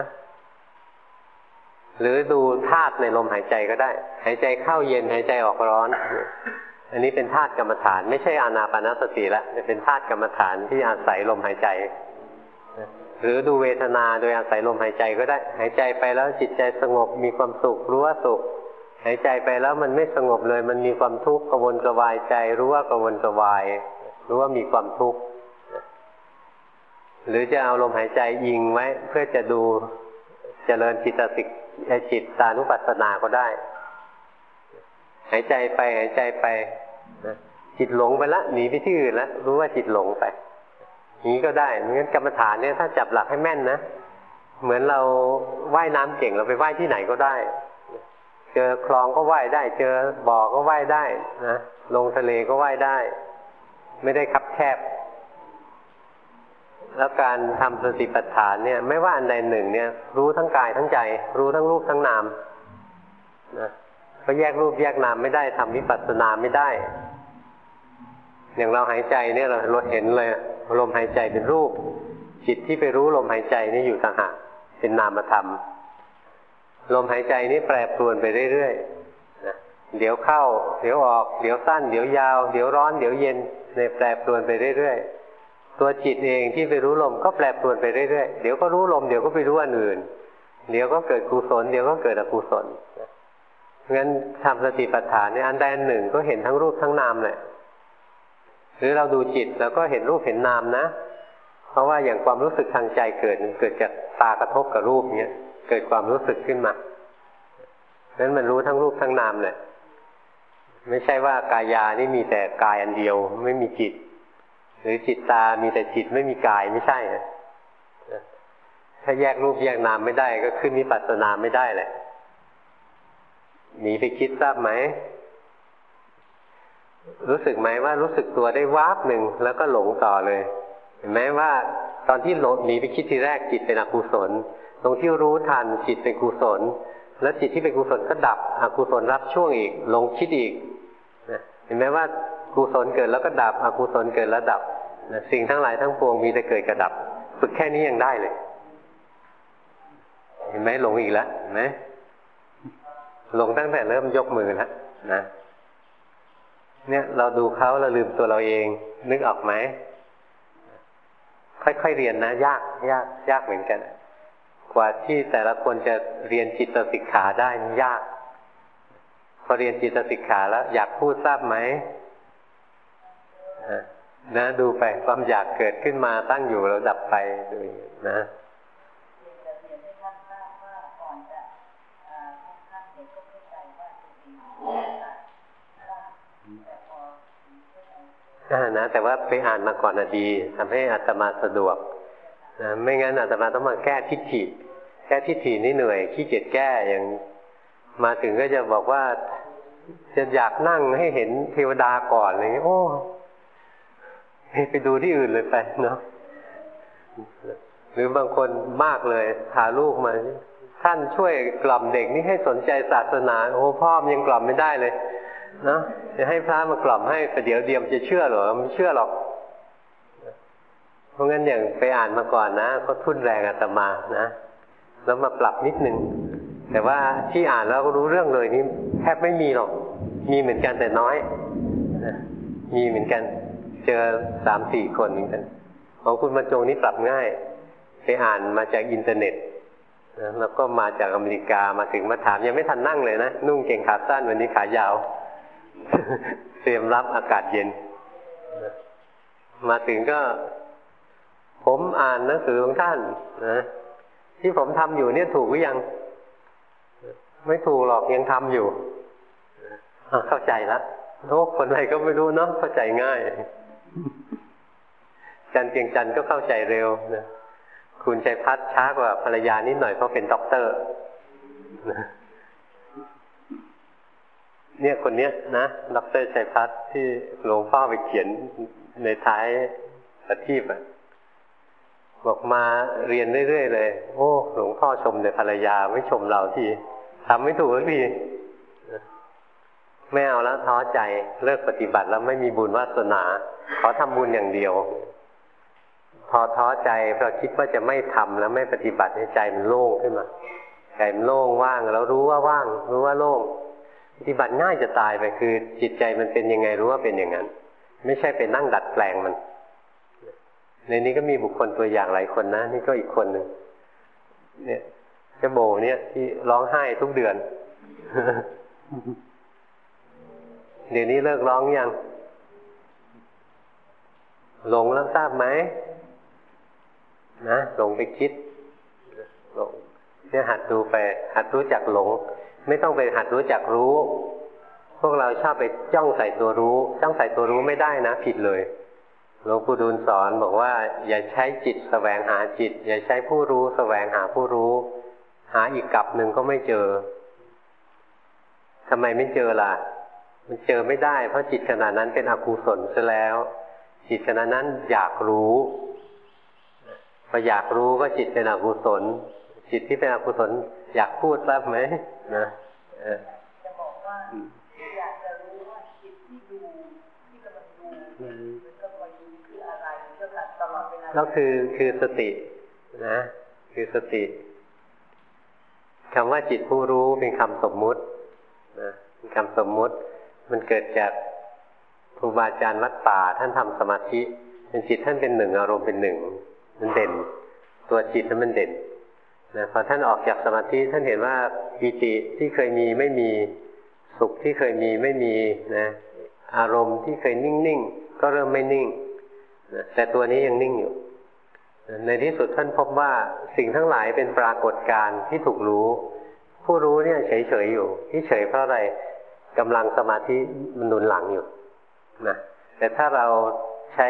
หรือดูธาตุในลมหายใจก็ได้ หายใจเข้าเย็นหายใจออกร้อน อันนี้เป็นธาตุกรรมฐาน ไม่ใช่อานาปานสติละเป็นธาตุกรรมฐานที่อาศัยลมหายใจ หรือดูเวทนาโดยอาศัยลมหายใจก็ได้ หายใจไปแล้วจิตใจสงบมีความสุขรู้ว่าสุข หายใจไปแล้วมันไม่สงบเลย มันมีความทุกข์กระวนกระวายใจ รู้ว่ากระวนกระวาย รู้ว่ามีความทุกข์หรือจะเอาลมหายใจยิงไว้ เพื่อจะดูเจริญจิตสิกจิตตานุปัสสนาก็ได้ หายใจไปหายใจไปจิตหลงไปละหนีไปที่อื่นล้วรู้ว่าจิตหลงไป นี้ก็ได้เหมือนกรรมฐานเนี่ยถ้าจับหลักให้แม่นนะเหมือนเราว่ายน้ำเก่งเราไปว่ายที่ไหนก็ได้ เจอคลองก็ว่ายได้ เจอบ่อก็ว่ายได้นะลงทะเลก็ว่ายได้ ไม่ได้คับแคบ แล้วการทำสติปัฏฐานเนี่ย ไม่ว่าอันใดหนึ่งเนี่ย รู้ทั้งกายทั้งใจ รู้ทั้งรูปทั้งนามนะก็แยกรูปแยกนามไม่ได้ทำวิปัสสนาไม่ได้ อย่างเราหายใจเนี่ยเราเราเห็นเลยลมหายใจเป็นรูป จิตที่ไปรู้ลมหายใจนี่อยู่ต่างหากเป็นนามธรรม ลมหายใจนี่แปรปรวนไปเรื่อยๆนะเดี๋ยวเข้า เดี๋ยวออก เดี๋ยวสั้น เดี๋ยวยาว เดี๋ยวร้อน เดี๋ยวเย็นในแปรปรวนไปเรื่อยๆ ตัวจิตเองที่ไปรู้ลมก็แปรปรวนไปเรื่อยๆ เดี๋ยวก็รู้ลม เดี๋ยวก็ไปรู้อันอื่น เดี๋ยวก็เกิดกุศล เดี๋ยวก็เกิดอกุศลงั้นทำสติปัฏฐานในอันใดอันหนึ่งก็เห็นทั้งรูปทั้งนามแหละ หรือเราดูจิตเราก็เห็นรูปเห็นนามนะ เพราะว่าอย่างความรู้สึกทางใจเกิดเกิดจากตากระทบกับรูปเนี้ยเกิดความรู้สึกขึ้นมานั้นมันรู้ทั้งรูปทั้งนามเลยไม่ใช่ว่ากายานี่มีแต่กายอันเดียว ไม่มีจิต หรือจิตตามีแต่จิตไม่มีกายไม่ใช่นะถ้าแยกรูปแยกนามไม่ได้ ก็ขึ้นนิปัสสนาไม่ได้แหละหนีไปคิดทราบไหม รู้สึกไหมว่ารู้สึกตัวได้วาบหนึ่งแล้วก็หลงต่อเลย เห็นไหมว่าตอนที่หลงหนีไปคิดทีแรกจิตเป็นอกุศล ตรงที่รู้ทันจิตเป็นกุศล แล้วจิตที่เป็นกุศลก็ดับอกุศลรับช่วงอีกหลงคิดอีกเห็นไหมว่ากุศลเกิดแล้วก็ดับอกุศลเกิดแล้วดับสิ่งทั้งหลายทั้งปวงมีแต่เกิดกระดับ ฝึกแค่นี้ยังได้เลย เห็นไหมหลงอีกแล้วเห็นไหมหลงตั้งแต่เริ่มยกมือแล้วนะ เนี่ยเราดูเขาเราลืมตัวเราเอง นึกออกไหมค่อยๆเรียนนะ ยากยากยากเหมือนกัน กว่าที่แต่ละคนจะเรียนจิตสิกขาได้ยาก พอเรียนจิตสิกขาแล้ว อยากพูดทราบไหมนะดูไปความอยากเกิดขึ้นมาตั้งอยู่แล้วดับไปดูนะ นะแต่ว่าไปอ่านมาก่อนอดีทำให้อัตมาสะดวกนะไม่งั้นอัตมาต้องมาแก้ทิฏฐิ แก้ทิฏฐินี่เหนื่อยขี้เกียจแก้อย่างมาถึงก็จะบอกว่า จะอยากนั่งให้เห็นเทวดาก่อนอะไรเงี้ยโอ้ไปดูที่อื่นเลยไปเนาะหรือบางคนมากเลยพาลูกมา ท่านช่วยกล่อมเด็กนี่ให้สนใจศาสนา โอ้พ่อมยังกล่อมไม่ได้เลย นะจะให้พระมากล่อมให้แต่เดี๋ยวเดียมจะเชื่อหรอไม่เชื่อหรอก เพราะงั้นอย่างไปอ่านมาก่อนนะก็ทุ่นแรงอาตมานะแล้วมาปรับนิดนึงแต่ว่าที่อ่านแล้วก็รู้เรื่องเลยนี่แทบไม่มีหรอก มีเหมือนกันแต่น้อยนะมีเหมือนกัน เจอสามสี่คนเหมือนกัน ของคุณบรรจงนี่ปรับง่าย ไปอ่านมาจากอินเทอร์เน็ตแล้วก็มาจากอเมริกามาถึงมาถามยังไม่ทันนั่งเลยนะ นุ่งเก่งขาสั้นวันนี้ขายาว เตรียมรับอากาศเย็น มาถึงก็ ผมอ่านหนังสือของท่านนะที่ผมทำอยู่เนี่ยถูกหรือยัง ไม่ถูกหรอกยังทำอยู่เข้าใจละโอ้คนไหนก็ไม่รู้เนาะเข้าใจง่าย จันเพียงจันก็เข้าใจเร็วนะคุณชัยพัฒช้ากว่าภรรยานิดหน่อยเพราะเป็นด็อกเตอร์ เนี่ยคนเนี้ยนะด็อกเตอร์ชัยพัฒที่หลวงพ่อไปเขียนในท้ายปฏิบัติบอกมาเรียนเรื่อยๆเลย โอ้หลวงพ่อชมในภรรยาไม่ชมเราทีทำไม่ถูกสักทีไม่เอาแล้วท้อใจเลิกปฏิบัติแล้วไม่มีบุญวาสนา ขอทำบุญอย่างเดียว พอท้อใจเพราะคิดว่าจะไม่ทำแล้วไม่ปฏิบัติใใจมันโล่งขึ้นมาใจมันโล่งว่าง แล้วรู้ว่าว่าง รู้ว่าโล่ง ปฏิบัติง่ายจะตายไปคือ จิตใจมันเป็นยังไงรู้ว่าเป็นอย่างนั้น ไม่ใช่ไปนั่งดัดแปลงมัน ในนี้ก็มีบุคคลตัวอย่างหลายคนนะ นี่ก็อีกคนหนึ่งเนี่ยเจ้าโบเนี่ยที่ร้องไห้ทุกเดือน เดี๋ยวนี้เลิกร้องยังหลงแล้วทราบไหมนะหลงไปคิดหลงเนี่ยหัดดูไป หัดรู้จักหลง ไม่ต้องไปหัดรู้จักรู้ พวกเราชอบไปจ้องใส่ตัวรู้ จ้องใส่ตัวรู้ไม่ได้นะ ผิดเลยหลวงปู่ดูลสอนบอกว่า อย่าใช้จิตแสวงหาจิต อย่าใช้ผู้รู้แสวงหาผู้รู้ หาอีกกลับหนึ่งก็ไม่เจอทำไมไม่เจอล่ะ มันเจอไม่ได้ เพราะจิตขณะนั้นเป็นอกุศลซะแล้ว จิตขณะนั้นอยากรู้พออยากรู้ก็จิตเป็นอกุศล จิตที่เป็นอกุศล อยากพูดรับไหม นะจะบอกว่าอยากจะรู้ว่าจิตที่ดูที่กำลังดูมันกำลังดูคืออะไรเจ้าค่ะตลอดเวลาก็คือคือสตินะ คือสติคำว่าจิตผู้รู้เป็นคำสมมุตินะเป็นคำสมมุติ มันเกิดจากครูบาอาจารย์วัดป่าท่านทำสมาธิเป็นจิตท่านเป็นหนึ่งอารมณ์เป็นหนึ่งมันเด่น ตัวจิตนั้นมันเด่น นะพอท่านออกจากสมาธิท่านเห็นว่าปีติที่เคยมีไม่มีสุขที่เคยมีไม่มีนะอารมณ์ที่เคยนิ่งๆ ก็เริ่มไม่นิ่งนะแต่ตัวนี้ยังนิ่งอยู่ ในที่สุดท่านพบว่าสิ่งทั้งหลายเป็นปรากฏการณ์ที่ถูกรู้ ผู้รู้เนี่ยเฉยๆอยู่ที่เฉยเพราะอะไรกำลังสมาธิมันหนุนหลังอยู่นะแต่ถ้าเราใช้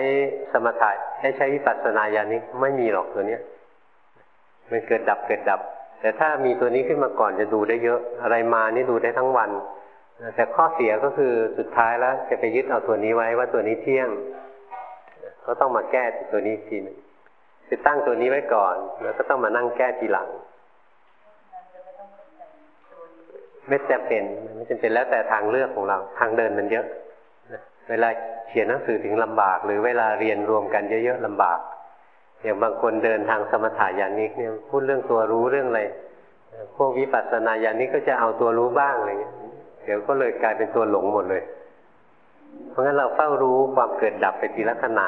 สมถะให้ใช้วิปัสสนาญาณิไม่มีหรอกตัวเนี้ย มันเกิดดับเกิดดับ แต่ถ้ามีตัวนี้ขึ้นมาก่อนจะดูได้เยอะ อะไรมานี่ดูได้ทั้งวัน แต่ข้อเสียก็คือสุดท้ายแล้วจะไปยึดเอาตัวนี้ไว้ว่าตัวนี้เที่ยง ก็ต้องมาแก้ตัวนี้ทีนึงไปตั้งตัวนี้ไว้ก่อน แล้วก็ต้องมานั่งแก้ทีหลัง ไม่จำเป็นไม่จำเป็นแล้วแต่ทางเลือกของเรา ทางเดินมันเยอะเวลาเขียนหนังสือถึงลำบาก หรือเวลาเรียนรวมกันเยอะๆลำบาก อย่างบางคนเดินทางสมถะญาณิกเนี่ยพูดเรื่องตัวรู้เรื่องอะไรพวกวิปัสสนาญาณิกก็จะเอาตัวรู้บ้างอะไรเงี้ยเดี๋ยวก็เลยกลายเป็นตัวหลงหมดเลย เพราะงั้นเราเฝ้ารู้ความเกิดดับไปทีละขณะ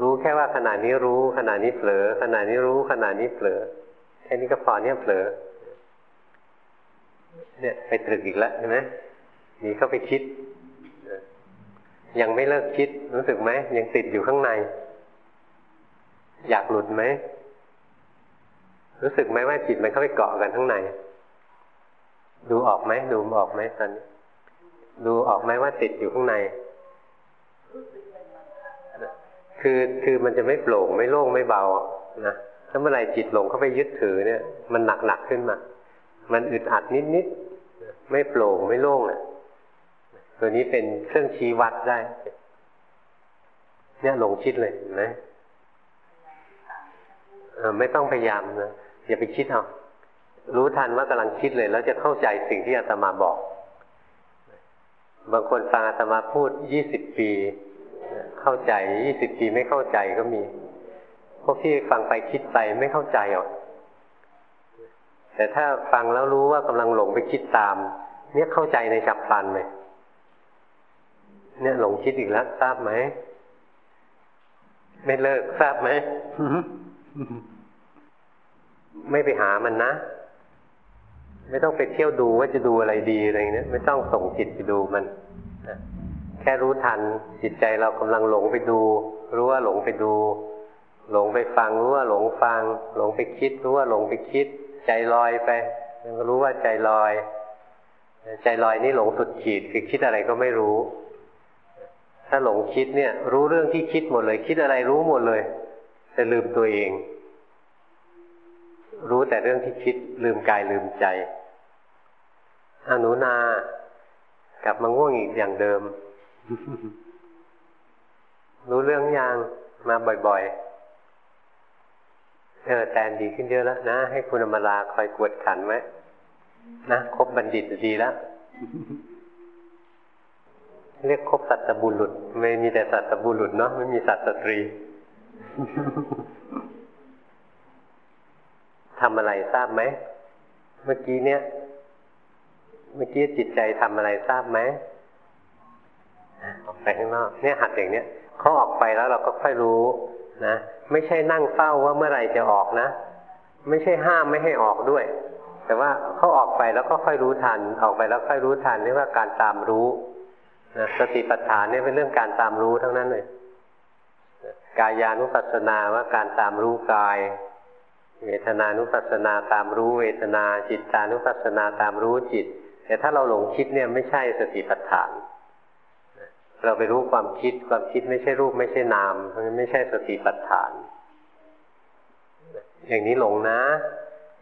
รู้แค่ว่าขณะนี้รู้ขณะนี้เผลอขณะนี้รู้ขณะนี้เผลอแค่นี้ก็พอเนี่ยเผลอเนี่ยไปตรึกอีกแล้วใช่ไหมหนีเข้าไปคิด ยังไม่เลิกคิดรู้สึกไหมยังติดอยู่ข้างใน อยากหลุดไหม รู้สึกไหมว่าจิตมันเข้าไปเกาะกันข้างใน ดูออกไหมดูออกไหมตอนนี้ดูออกไหมว่าติดอยู่ข้างใน คือคือมันจะไม่โปร่งไม่โล่งไม่เบานะถ้าเมื่อไรจิตหลงเข้าไปยึดถือเนี่ย มันหนักหนักขึ้นมา มันอึดอัดนิดๆไม่โปร่งไม่โล่งอะ ตัวนี้เป็นเครื่องชี้วัดได้ เนี่ยหลงคิดเลยเห็นไหม ไม่ต้องพยายามนะอย่าไปคิดเอารู้ทันว่ากำลังคิดเลย แล้วจะเข้าใจสิ่งที่อาตมาบอก บางคนฟังอาตมาพูดยี่สิบปี เข้าใจยี่สิบปีไม่เข้าใจก็มี พวกที่ฟังไปคิดไปไม่เข้าใจหรอกแต่ถ้าฟังแล้วรู้ว่ากำลังหลงไปคิดตาม เนี่ยเข้าใจในฉับพลันเลยเนี่ยหลงคิดอีกแล้วทราบไหม ไม่เลิกทราบไหม ไม่ไปหามันนะ ไม่ต้องไปเที่ยวดูว่าจะดูอะไรดีอะไรเนี้ยไม่ต้องส่งจิตไปดูมันแค่รู้ทันจิตใจเรากำลังหลงไปดู รู้ว่าหลงไปดู หลงไปฟังรู้ว่าหลงฟัง หลงไปคิด รู้ว่าหลงไปคิด ใจลอยไปรู้ว่าใจลอย ใจลอยนี่หลงสุดขีดคือคิดอะไรก็ไม่รู้ ถ้าหลงคิดเนี่ย รู้เรื่องที่คิดหมดเลย คิดอะไรรู้หมดเลย แต่ลืมตัวเอง รู้แต่เรื่องที่คิดลืมกายลืมใจอนุนากลับมาง่วงอีกอย่างเดิม รู้เรื่องยางมาบ่อยๆเออแตนดีขึ้นเยอะแล้วนะ ให้คุณอมราคอยกวดขันไว้นะครบบัณฑิตดีแล้วเรียกครบสัตบุรุษ ไม่มีแต่สัตบุรุษเนาะไม่มีสัตสตรี ทำอะไรทราบไหม เมื่อกี้เนี่ย เมื่อกี้จิตใจทำอะไรทราบไหมออกไปข้างนอกเนี่ยหัดอย่างเนี้ยเขาออกไปแล้วเราก็ค่อยรู้นะไม่ใช่นั่งเฝ้าว่าเมื่อไรจะออกนะ ไม่ใช่ห้ามไม่ให้ออกด้วย แต่ว่าเขาออกไปแล้วก็ค่อยรู้ทัน ออกไปแล้วค่อยรู้ทันเรียกว่าการตามรู้นะสติปัฏฐานเนี่ยเป็นเรื่องการตามรู้ทั้งนั้นเลย กายานุปัสสนาว่าการตามรู้กาย เวทนานุปัสสนาตามรู้เวทนา จิตานุปัสสนาตามรู้จิต แต่ถ้าเราหลงคิดเนี่ยไม่ใช่สติปัฏฐาน เราไปรู้ความคิดความคิดไม่ใช่รูปไม่ใช่นามมันไม่ใช่สติปัฏฐาน อย่างนี้หลงนะ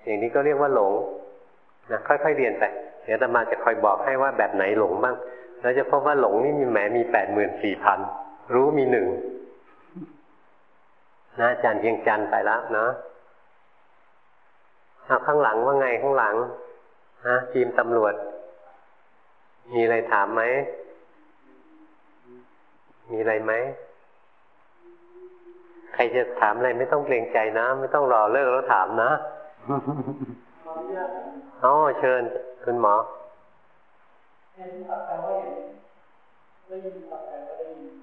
อย่างนี้ก็เรียกว่าหลงนะค่อยๆเรียนไปเดี๋ยวตมาจะคอยบอกให้ว่าแบบไหนหลงบ้างเราจะพบว่าหลงนี่มีแหมมีแปดหมื่นสี่พันรู้มีหนึ่ง นะอาจารย์เพียงจันไปแล้วเนาะเอาข้างหลังว่าไงข้างหลังฮะทีมตำรวจ มีอะไรถามไหม มีอะไรไหม ใครจะถามอะไรไม่ต้องเกรงใจนะ ไม่ต้องรอเลิกแล้วถามนะอ๋อเชิญ คุณหมอเห็นแต่ว่าได้ยินสักแต่ว่ได้ยิน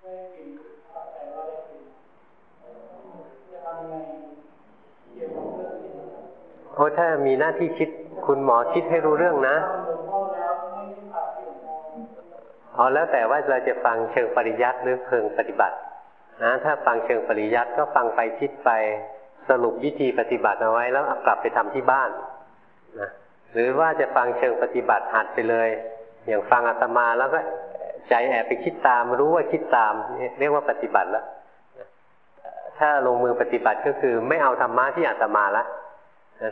ได้กลิ่นสักแต่ว่าได้กลิ่นจะทำยังไงเกี่ยวกับเรื่องนี้ โอ้ถ้ามีหน้าที่คิด คุณหมอคิดให้รู้เรื่องนะเอ๋อแล้วแต่ว่าเราจะฟังเชิงปริยัติหรือเชิงปฏิบัตินะถ้าฟังเชิงปริยัติก็ฟังไปคิดไปสรุปวิธีปฏิบัติเอาไว้ แล้วกลับไปทำที่บ้านนะหรือว่าจะฟังเชิงปฏิบัติหัดไปเลย อย่างฟังอาตมาแล้วก็ใจแอบไปคิดตาม รู้ว่าคิดตามเรียกว่าปฏิบัติแล้ว ถ้าลงมือปฏิบัติก็คือไม่เอาธรรมะที่อาตมาละ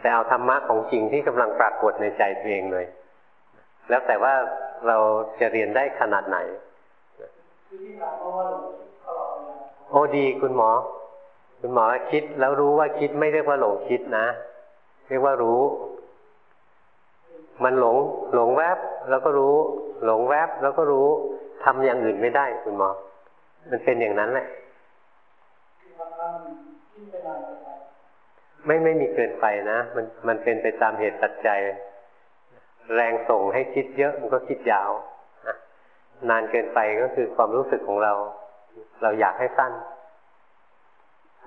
แต่เอาธรรมะของจริงที่กำลังปรากฏในใจตัวเองเลย แล้วแต่ว่าเราจะเรียนได้ขนาดไหนโอ้ดีคุณหมอ คุณหมอคิดแล้วรู้ว่าคิดไม่เรียกว่าหลงคิดนะ เรียกว่ารู้ มันหลง หลงแวบแล้วก็รู้ หลงแวบแล้วก็รู้ทำอย่างอื่นไม่ได้ คุณหมอ มันเป็นอย่างนั้นแหละ ไม่ไม่มีเกินไปนะ มันมันเป็นไปตามเหตุปัจจัย แรงส่งให้คิดเยอะมันก็คิดยาว นานเกินไปก็คือความรู้สึกของเรา เราอยากให้สั้น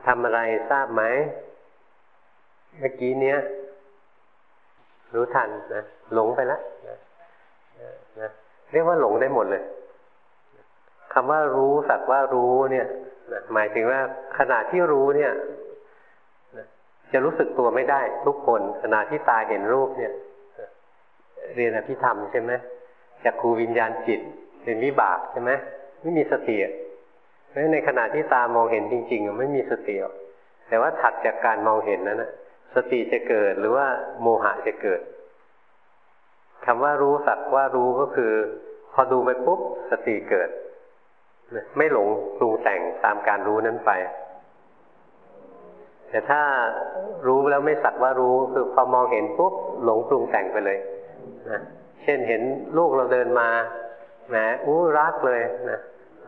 ทำอะไรทราบไหมเมื่อกี้เนี้ย รู้ทันนะหลงไปแล้วนะนะเรียกว่าหลงได้หมดเลยคำว่ารู้สักว่ารู้เนี่ย หมายถึงว่าขณะที่รู้เนี่ยจะรู้สึกตัวไม่ได้ทุกคนขณะที่ตาเห็นรูปเนี่ย เรียนอภิธรรมใช่ไหมจากครูวิญญาณจิตเป็นวิบากใช่ไหมไม่มีสติเพราะในขณะที่ตามองเห็นจริงๆไม่มีสติแต่ว่าถัดจากการมองเห็นนั้นนะสติจะเกิดหรือว่าโมหะจะเกิดคำว่ารู้สักว่ารู้ก็คือ พอดูไปปุ๊บสติเกิด ไม่หลงปรุงแต่งตามการรู้นั้นไป แต่ถ้ารู้แล้วไม่สักว่ารู้คือพอมองเห็นปุ๊บหลงปรุงแต่งไปเลยนะเช่นเห็นลูกเราเดินมาแหมอู้รักเลยนะ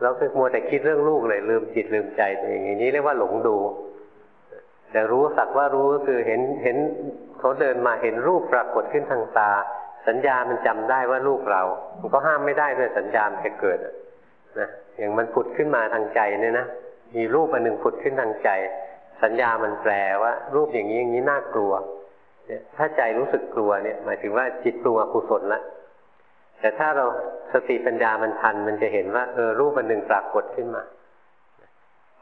เราคือมัวแต่คิดเรื่องลูกเลยลืมจิตลืมใจตัวเองอย่างนี้เรียกว่าหลงดู แต่รู้สักว่ารู้คือเห็นเห็นเขาเดินมาเห็นรูปปรากฏขึ้นทางตา สัญญามันจำได้ว่าลูกเรา มันก็ห้ามไม่ได้ด้วยสัญญามันจะเกิด นะอย่างมันผุดขึ้นมาทางใจเนี่ยนะมีรูปอันหนึ่งผุดขึ้นทางใจ สัญญามันแปลว่า รูปอย่างนี้อย่างนี้น่ากลัวเนี่ยถ้าใจรู้สึกกลัวเนี่ยหมายถึงว่าจิตปรุงอกุศลละแต่ถ้าเราสติปัญญามันทัน มันจะเห็นว่าเออรูปอันหนึ่งปรากฏขึ้นมา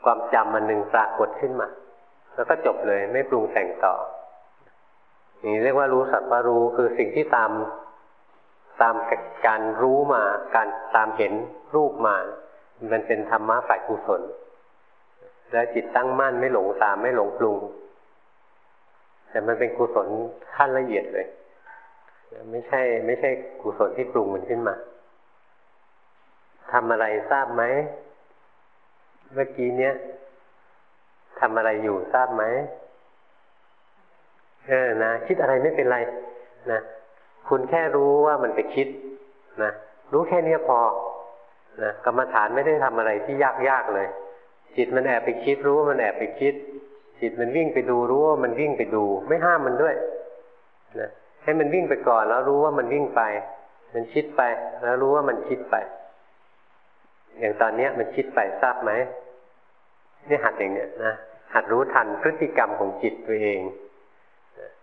ความจำมันหนึ่งปรากฏขึ้นมา แล้วก็จบเลยไม่ปรุงแต่งต่อนี่เรียกว่ารู้สัตว์ว่ารู้คือสิ่งที่ตามตามการรู้มาการตามเห็น รูปมา มันเป็นธรรมะฝ่ายกุศล แล้วจิตตั้งมั่นไม่หลงตามไม่หลงปรุง แต่มันเป็นกุศลขั้นละเอียดเลย ไม่ใช่ ไม่ใช่กุศลที่ปรุงมันขึ้นมาทำอะไรทราบไหม เมื่อกี้เนี้ยทำอะไรอยู่ทราบไหมเออนะคิดอะไรไม่เป็นไรนะคุณแค่รู้ว่ามันไปคิดนะรู้แค่นี้พอ นะกรรมฐานไม่ได้ทำอะไรที่ยากยากเลย จิตมันแอบไปคิดรู้ว่ามันแอบไปคิด จิตมันวิ่งไปดูรู้ว่ามันวิ่งไปดู ไม่ห้ามมันด้วยนะให้มันวิ่งไปก่อนแล้วรู้ว่ามันวิ่งไป มันคิดไป แล้วรู้ว่ามันคิดไป อย่างตอนเนี้ยมันคิดไปทราบไหมนี่หัดอย่างเนี้ยนะหัดรู้ทันพฤติกรรมของจิตตัวเอง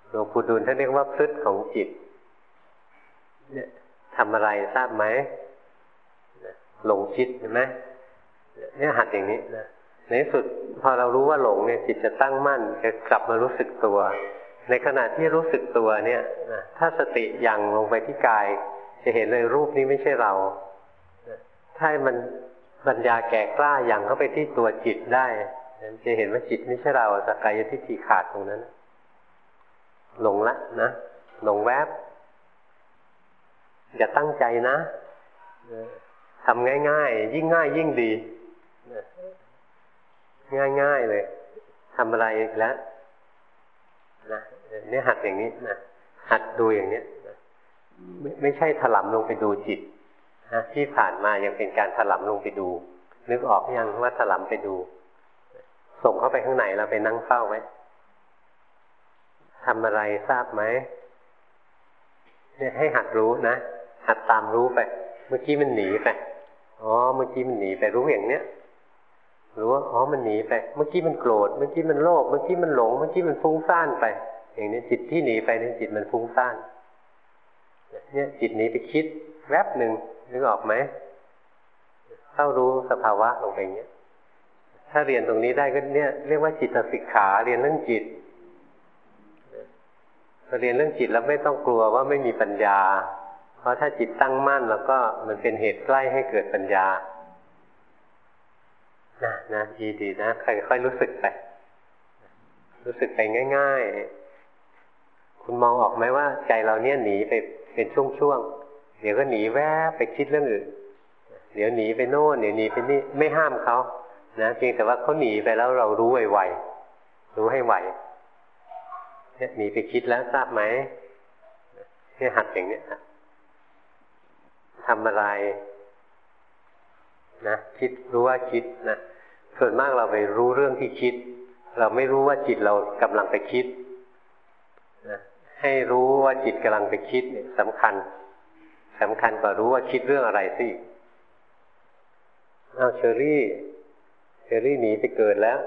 หลวงปู่ดูลท่านเรียกว่าพฤติของจิต เนี่ยทำอะไรทราบไหม หลงคิดเห็นไหมเนี่ยหัดอย่างนี้นะในสุดพอเรารู้ว่าหลงเนี่ยจิตจะตั้งมั่นจะกลับมารู้สึกตัว ในขณะที่รู้สึกตัวเนี่ยนะถ้าสติยังลงไปที่กาย จะเห็นเลยรูปนี้ไม่ใช่เราถ้ามันปัญญาแก่กล้าอย่างเข้าไปที่ตัวจิตได้จะเห็นว่าจิตไม่ใช่เราสกายทิฏฐิขาดตรงนั้น หลงละนะหลงแวบ อย่าตั้งใจนะ ทำง่าย ๆ ยิ่งง่ายยิ่งดี ง่ายๆเลยทำอะไรแล้วนะเนี่ยหัดอย่างนี้นะหัดดูอย่างเนี้ยไม่ไม่ใช่ถลำลงไปดูจิตนะที่ผ่านมายังเป็นการถลำลงไปดู นึกออกยังว่าถลำไปดู ส่งเข้าไปข้างในเราไปนั่งเฝ้าไว้ทำอะไรทราบไหมเนี่ยให้หัดรู้นะหัดตามรู้ไป เมื่อกี้มันหนีไป อ๋อเมื่อกี้มันหนีไปรู้อย่างเนี้ยรู้ว่าอ๋อมันหนีไป เมื่อกี้มันโกรธเมื่อกี้มันโลภเมื่อกี้มันหลง เมื่อกี้มันฟุ้งซ่านไป อย่างนี้จิตที่หนีไปนี่จิตมันฟุ้งซ่านเนี่ยจิตหนีไปคิดแวบหนึ่งนึกออกไหมเข้ารู้สภาวะลงไปอย่างเงี้ยถ้าเรียนตรงนี้ได้ก็เนี่ยเรียกว่าจิตสิกขาเรียนเรื่องจิตเรียนเรื่องจิตแล้วไม่ต้องกลัวว่าไม่มีปัญญา เพราะถ้าจิตตั้งมั่นแล้วก็มันเป็นเหตุใกล้ให้เกิดปัญญา นะนะดีดีนะค่อยๆรู้สึกไป รู้สึกไปง่าย ๆ คุณมองออกไหมว่า ใจเราเนี่ยหนีไปเป็นช่วงๆ เดี๋ยวก็หนีแวบไปคิดเรื่องอื่น เดี๋ยวหนีไปโน่นเดี๋ยวหนีไปนี่ไม่ห้ามเขานะเพียงแต่ว่าเขาหนีไปแล้วเรารู้ไวๆรู้ให้ไวเนี่ยมีไปคิดแล้วทราบไหมเนี่ยหัดอย่างเนี้ย ทำอะไรนะคิดรู้ว่าคิดนะส่วนมากเราไปรู้เรื่องที่คิด เราไม่รู้ว่าจิตเรากำลังไปคิดนะให้รู้ว่าจิตกำลังไปคิดเนี่ยสำคัญสำคัญกว่ารู้ว่าคิดเรื่องอะไรสิเอาเชอรี่เชอรี่หนีไปเกิดแล้ว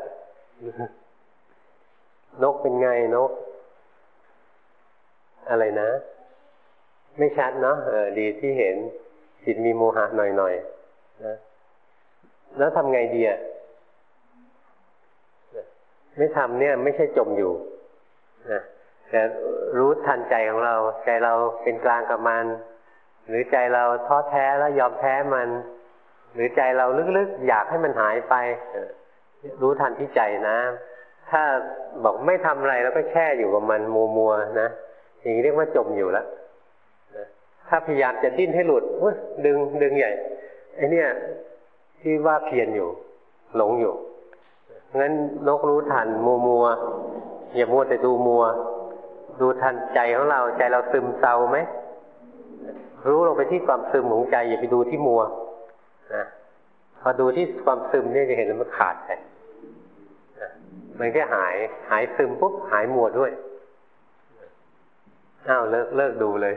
นกเป็นไงนก อะไรนะ ไม่ชัดเนาะเออดีที่เห็น จิตมีโมหะหน่อยๆนะแล้วทำไงดีอะไม่ทำเนี่ย ไม่ใช่จมอยู่นะแต่รู้ทันใจของเรา ใจเราเป็นกลางกับมัน หรือใจเราท้อแท้แล้วยอมแพ้มัน หรือใจเราลึกๆอยากให้มันหายไปรู้ทันที่ใจนะ ถ้าบอกไม่ทำอะไรแล้วก็แช่อยู่กับมันมัวมัวนะอย่างนี้เรียกว่าจมอยู่แล้ว ถ้าพยายามจะดิ้นให้หลุดดึงดึงใหญ่ไอเนี่ยที่ว่าเพียรอยู่ หลงอยู่งั้นนกรู้ทันมัวมัวอย่ามัวแต่ดูมัว ดูทันใจของเราใจเราซึมเศร้าไหมรู้ลงไปที่ความซึมของใจ อย่าไปดูที่มัวนะพอดูที่ความซึมเนี่ยจะเห็นมันขาดไปมันก็หายหายซึมปุ๊บหายมัวด้วยอ้าวเลิกเลิกดูเลย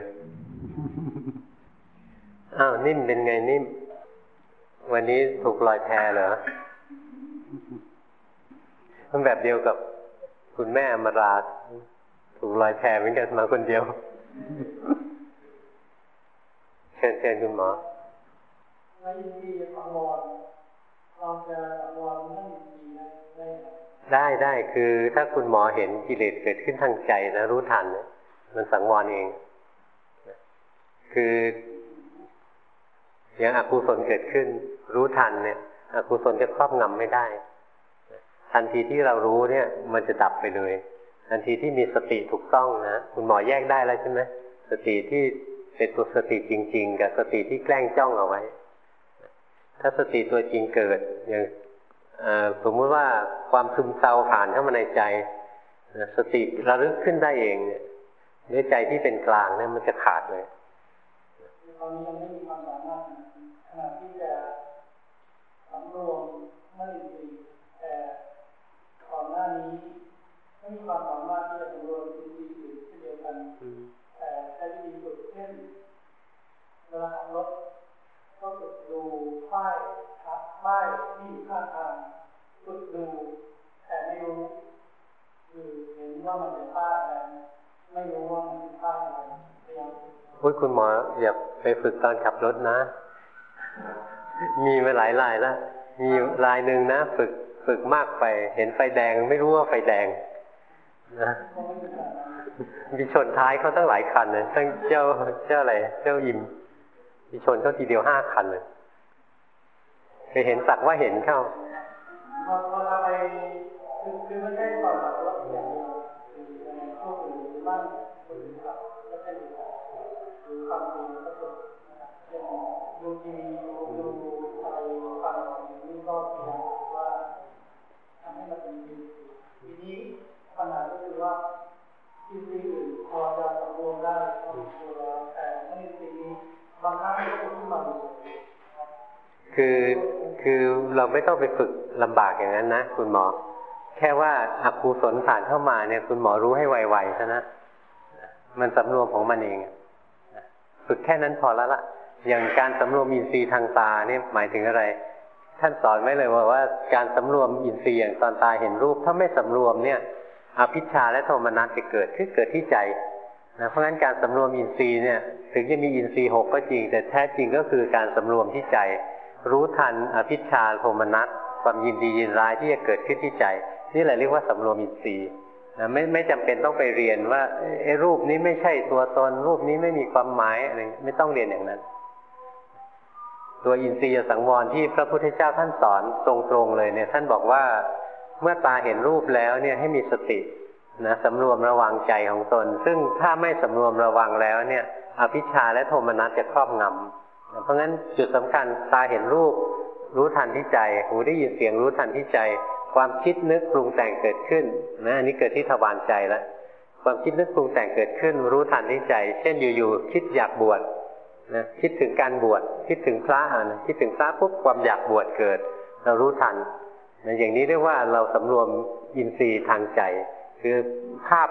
อ้าวนิ่มเป็นไงนิ่ม วันนี้ถูกลอยแพเหรอมันแบบเดียวกับคุณแม่มาราถูกลอยแพเหมือนกันมาคนเดียวเชิญเชิญคุณหมอในอินทรีย์อวรเราจะอวรนั่งอินทรีย์ได้ได้คือถ้าคุณหมอเห็นกิเลสเกิดขึ้นทางใจนะรู้ทัน มันสังวรเอง คือ อย่างอกุศลเกิดขึ้น รู้ทันเนี่ยอกุศลจะครอบงำไม่ได้ ทันทีที่เรารู้เนี่ย มันจะดับไปเลย ทันทีที่มีสติถูกต้องนะคุณหมอแยกได้แล้วใช่ไหมสติที่เป็นตัวสติจริง ๆ กับสติที่แกล้งจ้องเอาไว้ ถ้าสติตัวจริงเกิดอย่างสมมติว่าความซึมเศร้าผ่านเข้ามาในใจสติระลึกขึ้นได้เองเนี่ยด้วยใจที่เป็นกลางเนี่ยมันจะขาดเลย ตอนนี้ยังไม่มีความสามารถขนาดที่จะสำรวมไม่ดีแต่ก่อนหน้านี้ไม่มีความสามารถที่จะสำรวมสิ่งที่อื่นเช่นเดียวกันแต่ใช้วิธีฝึกเช่นเวลาขับรถก็ฝึกดูป้ายป้ายที่อยู่ข้างทางฝึกดูแต่ไม่รู้คือเห็นว่ามันเป็นป้ายอะไรไม่รู้ว่ามันเป็นป้ายอะไร พยายามพูดคุณหมออย่าไปฝึกตอนขับรถนะ มีมาหลายลายแล้ว มีลายหนึ่งนะ ฝึกฝึกมากไป เห็นไฟแดงไม่รู้ว่าไฟแดงนะมีชนท้ายเขาตั้งหลายคันเลยตั้งเจ้าเจ้าอะไร เจ้าอิมมีชนเขาทีเดียวห้าคันเลยไปเห็นสักว่าเห็นเข้าพอเราไปคือไม่ใช่ตอนขับรถอย่างเดียวคือในพวกอื่นบ้า อื่นพอจะรวมได้ก็ตัวแต่ไม่ทีนี้บางครั้งก็ขึ้นมาคือคือเราไม่ต้องไปฝึกลำบากอย่างนั้นนะคุณหมอ แค่ว่าอากูศลผ่านเข้ามาเนี่ย คุณหมอรู้ให้ไวๆซะนะมันสำรวมของมันเองฝึกแค่นั้นพอแล้วละอย่างการสำรวมอินทรีย์ทางตาเนี่ยหมายถึงอะไร ท่านสอนไว้เลยว่าว่าการสำรวมอินทรีย์อย่างตอนตาเห็นรูป ถ้าไม่สำรวมเนี่ยอภิชาและโทมนัสจะเกิดขึ้นเกิดที่ใจ นะเพราะฉะนั้นการสำรวมอินทรีย์เนี่ยถึงจะมีอินทรีย์หกก็จริง แต่แท้จริงก็คือการสำรวมที่ใจ รู้ทันอภิชาโทมนัสความยินดียินร้ายที่จะเกิดขึ้นที่ใจ นี่แหละเรียกว่าสำรวมอินทรีย์นะไม่ไม่จำเป็นต้องไปเรียนว่าไอ้รูปนี้ไม่ใช่ตัวตน รูปนี้ไม่มีความหมายอะไรไม่ต้องเรียนอย่างนั้น ตัวอินทรีย์สังวรที่พระพุทธเจ้าท่านสอนตรงๆเลยเนี่ย ท่านบอกว่าเมื่อตาเห็นรูปแล้วเนี่ยให้มีสติ นะสำรวมระวังใจของตน ซึ่งถ้าไม่สำรวมระวังแล้วเนี่ยอภิชาและโทมนัสจะครอบงำ เพราะงั้นจุดสำคัญตาเห็นรูป รู้ทันที่ใจ หูได้ยินเสียงรู้ทันที่ใจ ความคิดนึกปรุงแต่งเกิดขึ้นนะอันนี้เกิดที่ทวารใจแล้วความคิดนึกปรุงแต่งเกิดขึ้น รู้ทันที่ใจ เช่นอยู่ๆคิดอยากบวชนะคิดถึงการบวชคิดถึงพระนะคิดถึงพระปุ๊บความอยากบวชเกิด เรารู้ทันนะอย่างนี้เรียกว่าเราสำรวมอินทรีย์ทางใจ คือภาพ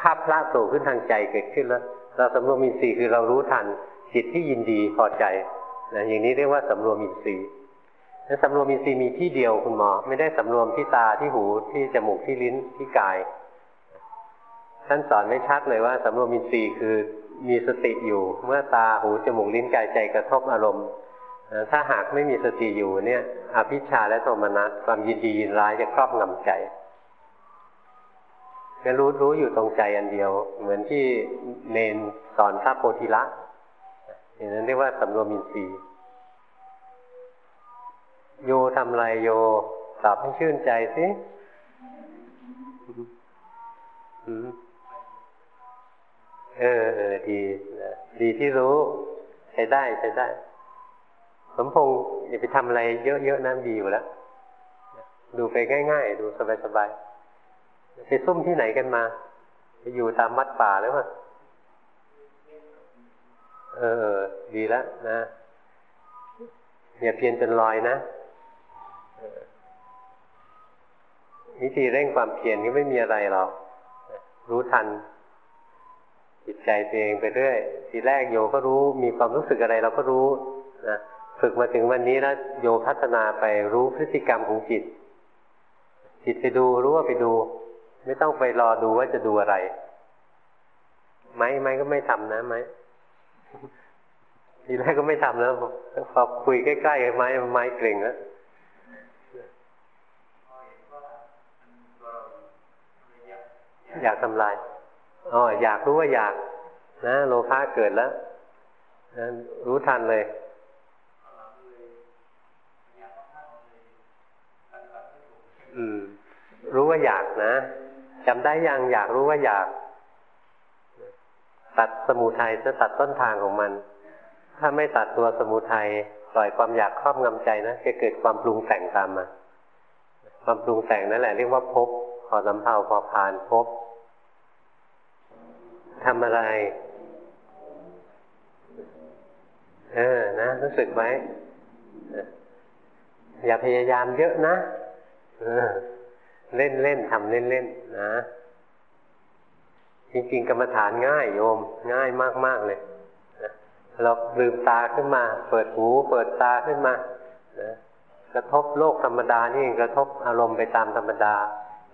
ภาพพระโผล่ขึ้นทางใจเกิดขึ้นแล้ว เราสำรวมอินทรีย์คือเรารู้ทันจิตที่ยินดีพอใจนะอย่างนี้เรียกว่าสำรวมอินทรีย์แลสำรวมอินทรีย์มีที่เดียวคุณหมอ ไม่ได้สำรวมที่ตาที่หูที่จมูกที่ลิ้นที่กายท่านสอนไม่ชัดเลยว่าสำรวมอินทรีย์คือมีสติอยู่ เมื่อตาหูจมูกลิ้นกายใจกระทบอารมณ์ถ้าหากไม่มีสติอยู่เนี่ยอภิชาและโทมนัสความยินดียินร้ายจะครอบงำใจ ก็รู้รู้อยู่ตรงใจอันเดียว เหมือนที่เนนสอนพระโพธิละอย่างนั้นเรียกว่าสำรวมอินทรีย์โยทำไรโยตอบให้ชื่นใจสิเออเออดีดีที่รู้ ใช้ได้ใช้ได้ สมพงษ์อย่าไปทำอะไรเยอะๆนะดีอยู่แล้ว ดูไปง่าย ๆ ดูสบายๆ ไปซุ่มที่ไหนกันมา ไปอยู่ตามมัดป่าหรือเปล่าเออ ดีแล้วนะอย่าเพียนจนลอยนะวิธีเร่งความเพียรก็ไม่มีอะไรหรอกรู้ทัน จิตใจตัวเองไปเรื่อยทีแรกโยก็รู้มีความรู้สึกอะไรเราก็รู้นะฝึกมาถึงวันนี้แล้วโยพัฒนาไปรู้พฤติกรรมของจิต จิตไปดูรู้ว่าไปดู ไม่ต้องไปรอดูว่าจะดูอะไร ไหมไหมก็ไม่ทำนะไหมทีแรกก็ไม่ทำแล้วพอคุยใกล้ๆไม้ไม้เกร็งแล้วอยากทำลายอ๋ออยากรู้ว่าอยาก นะโลภะเกิดแล้วนะรู้ทันเลยอืมรู้ว่าอยากนะ จำได้ยังอยากรู้ว่าอยาก ตัดสมุทัยจะตัดต้นทางของมัน ถ้าไม่ตัดตัวสมุทัยปล่อยความอยากครอบงำใจนะจะเกิดความปรุงแต่งตามมา ความปรุงแต่งนั่นแหละเรียกว่าภพพอสำเพาพอผ่านภพทำอะไร เออ นะรู้สึกไหมอย่าพยายามเยอะนะ เเล่นเล่นทำเล่นเล่นนะ จริงๆ กรรมฐานง่ายโยม ง่ายมากๆเลยเราลืมตาขึ้นมา เปิดหู เปิดตาขึ้นมานะกระทบโลกธรรมดานี่กระทบอารมณ์ไปตามธรรมดา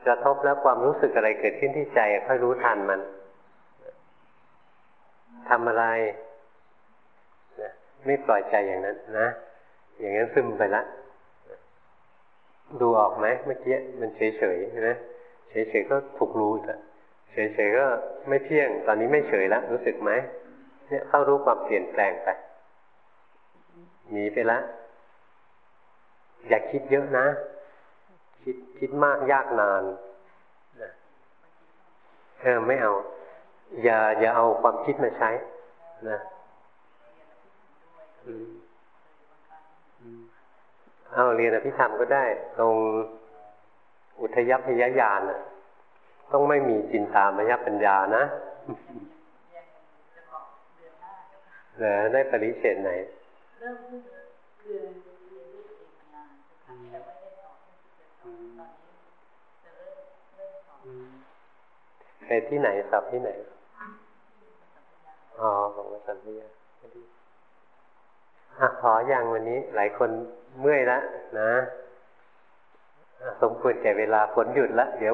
กระทบแล้วความรู้สึกอะไรเกิดขึ้นที่ใจค่อยรู้ทันมันทำอะไรนะไม่ปล่อยใจอย่างนั้นนะ อย่างนั้นซึมไปละ ดูออกไหมเมื่อกี้มันเฉยเฉยนะเฉยเฉยก็ถูกรู้แล้วเฉยเฉยก็ไม่เที่ยง ตอนนี้ไม่เฉยแล้วรู้สึกไหมเนี่ยเข้ารู้ความเปลี่ยนแปลงไปหนีไปแล้วอย่าคิดเยอะนะ คิดคิดมากยากนานเออไม่เอา อย่า อย่าเอาความคิดมาใช้นะ เอาเรียนอภิธรรมก็ได้ ตรงอุทยพยญยานต้องไม่มีจินตามยปัญญานะเหรอได้ปริเศษไหนเริ่มเรียนเรียนด้วยเองนานแต่ไม่ได้สอนนี้จะเริ่มเสอนไปที่ไหนสอบที่ไหน อ๋อของมาสัมพัญญาพออย่างวันนี้หลายคน เมื่อยแล้วนะ สมควรแก่เวลาฝนหยุดแล้วเดี๋ยว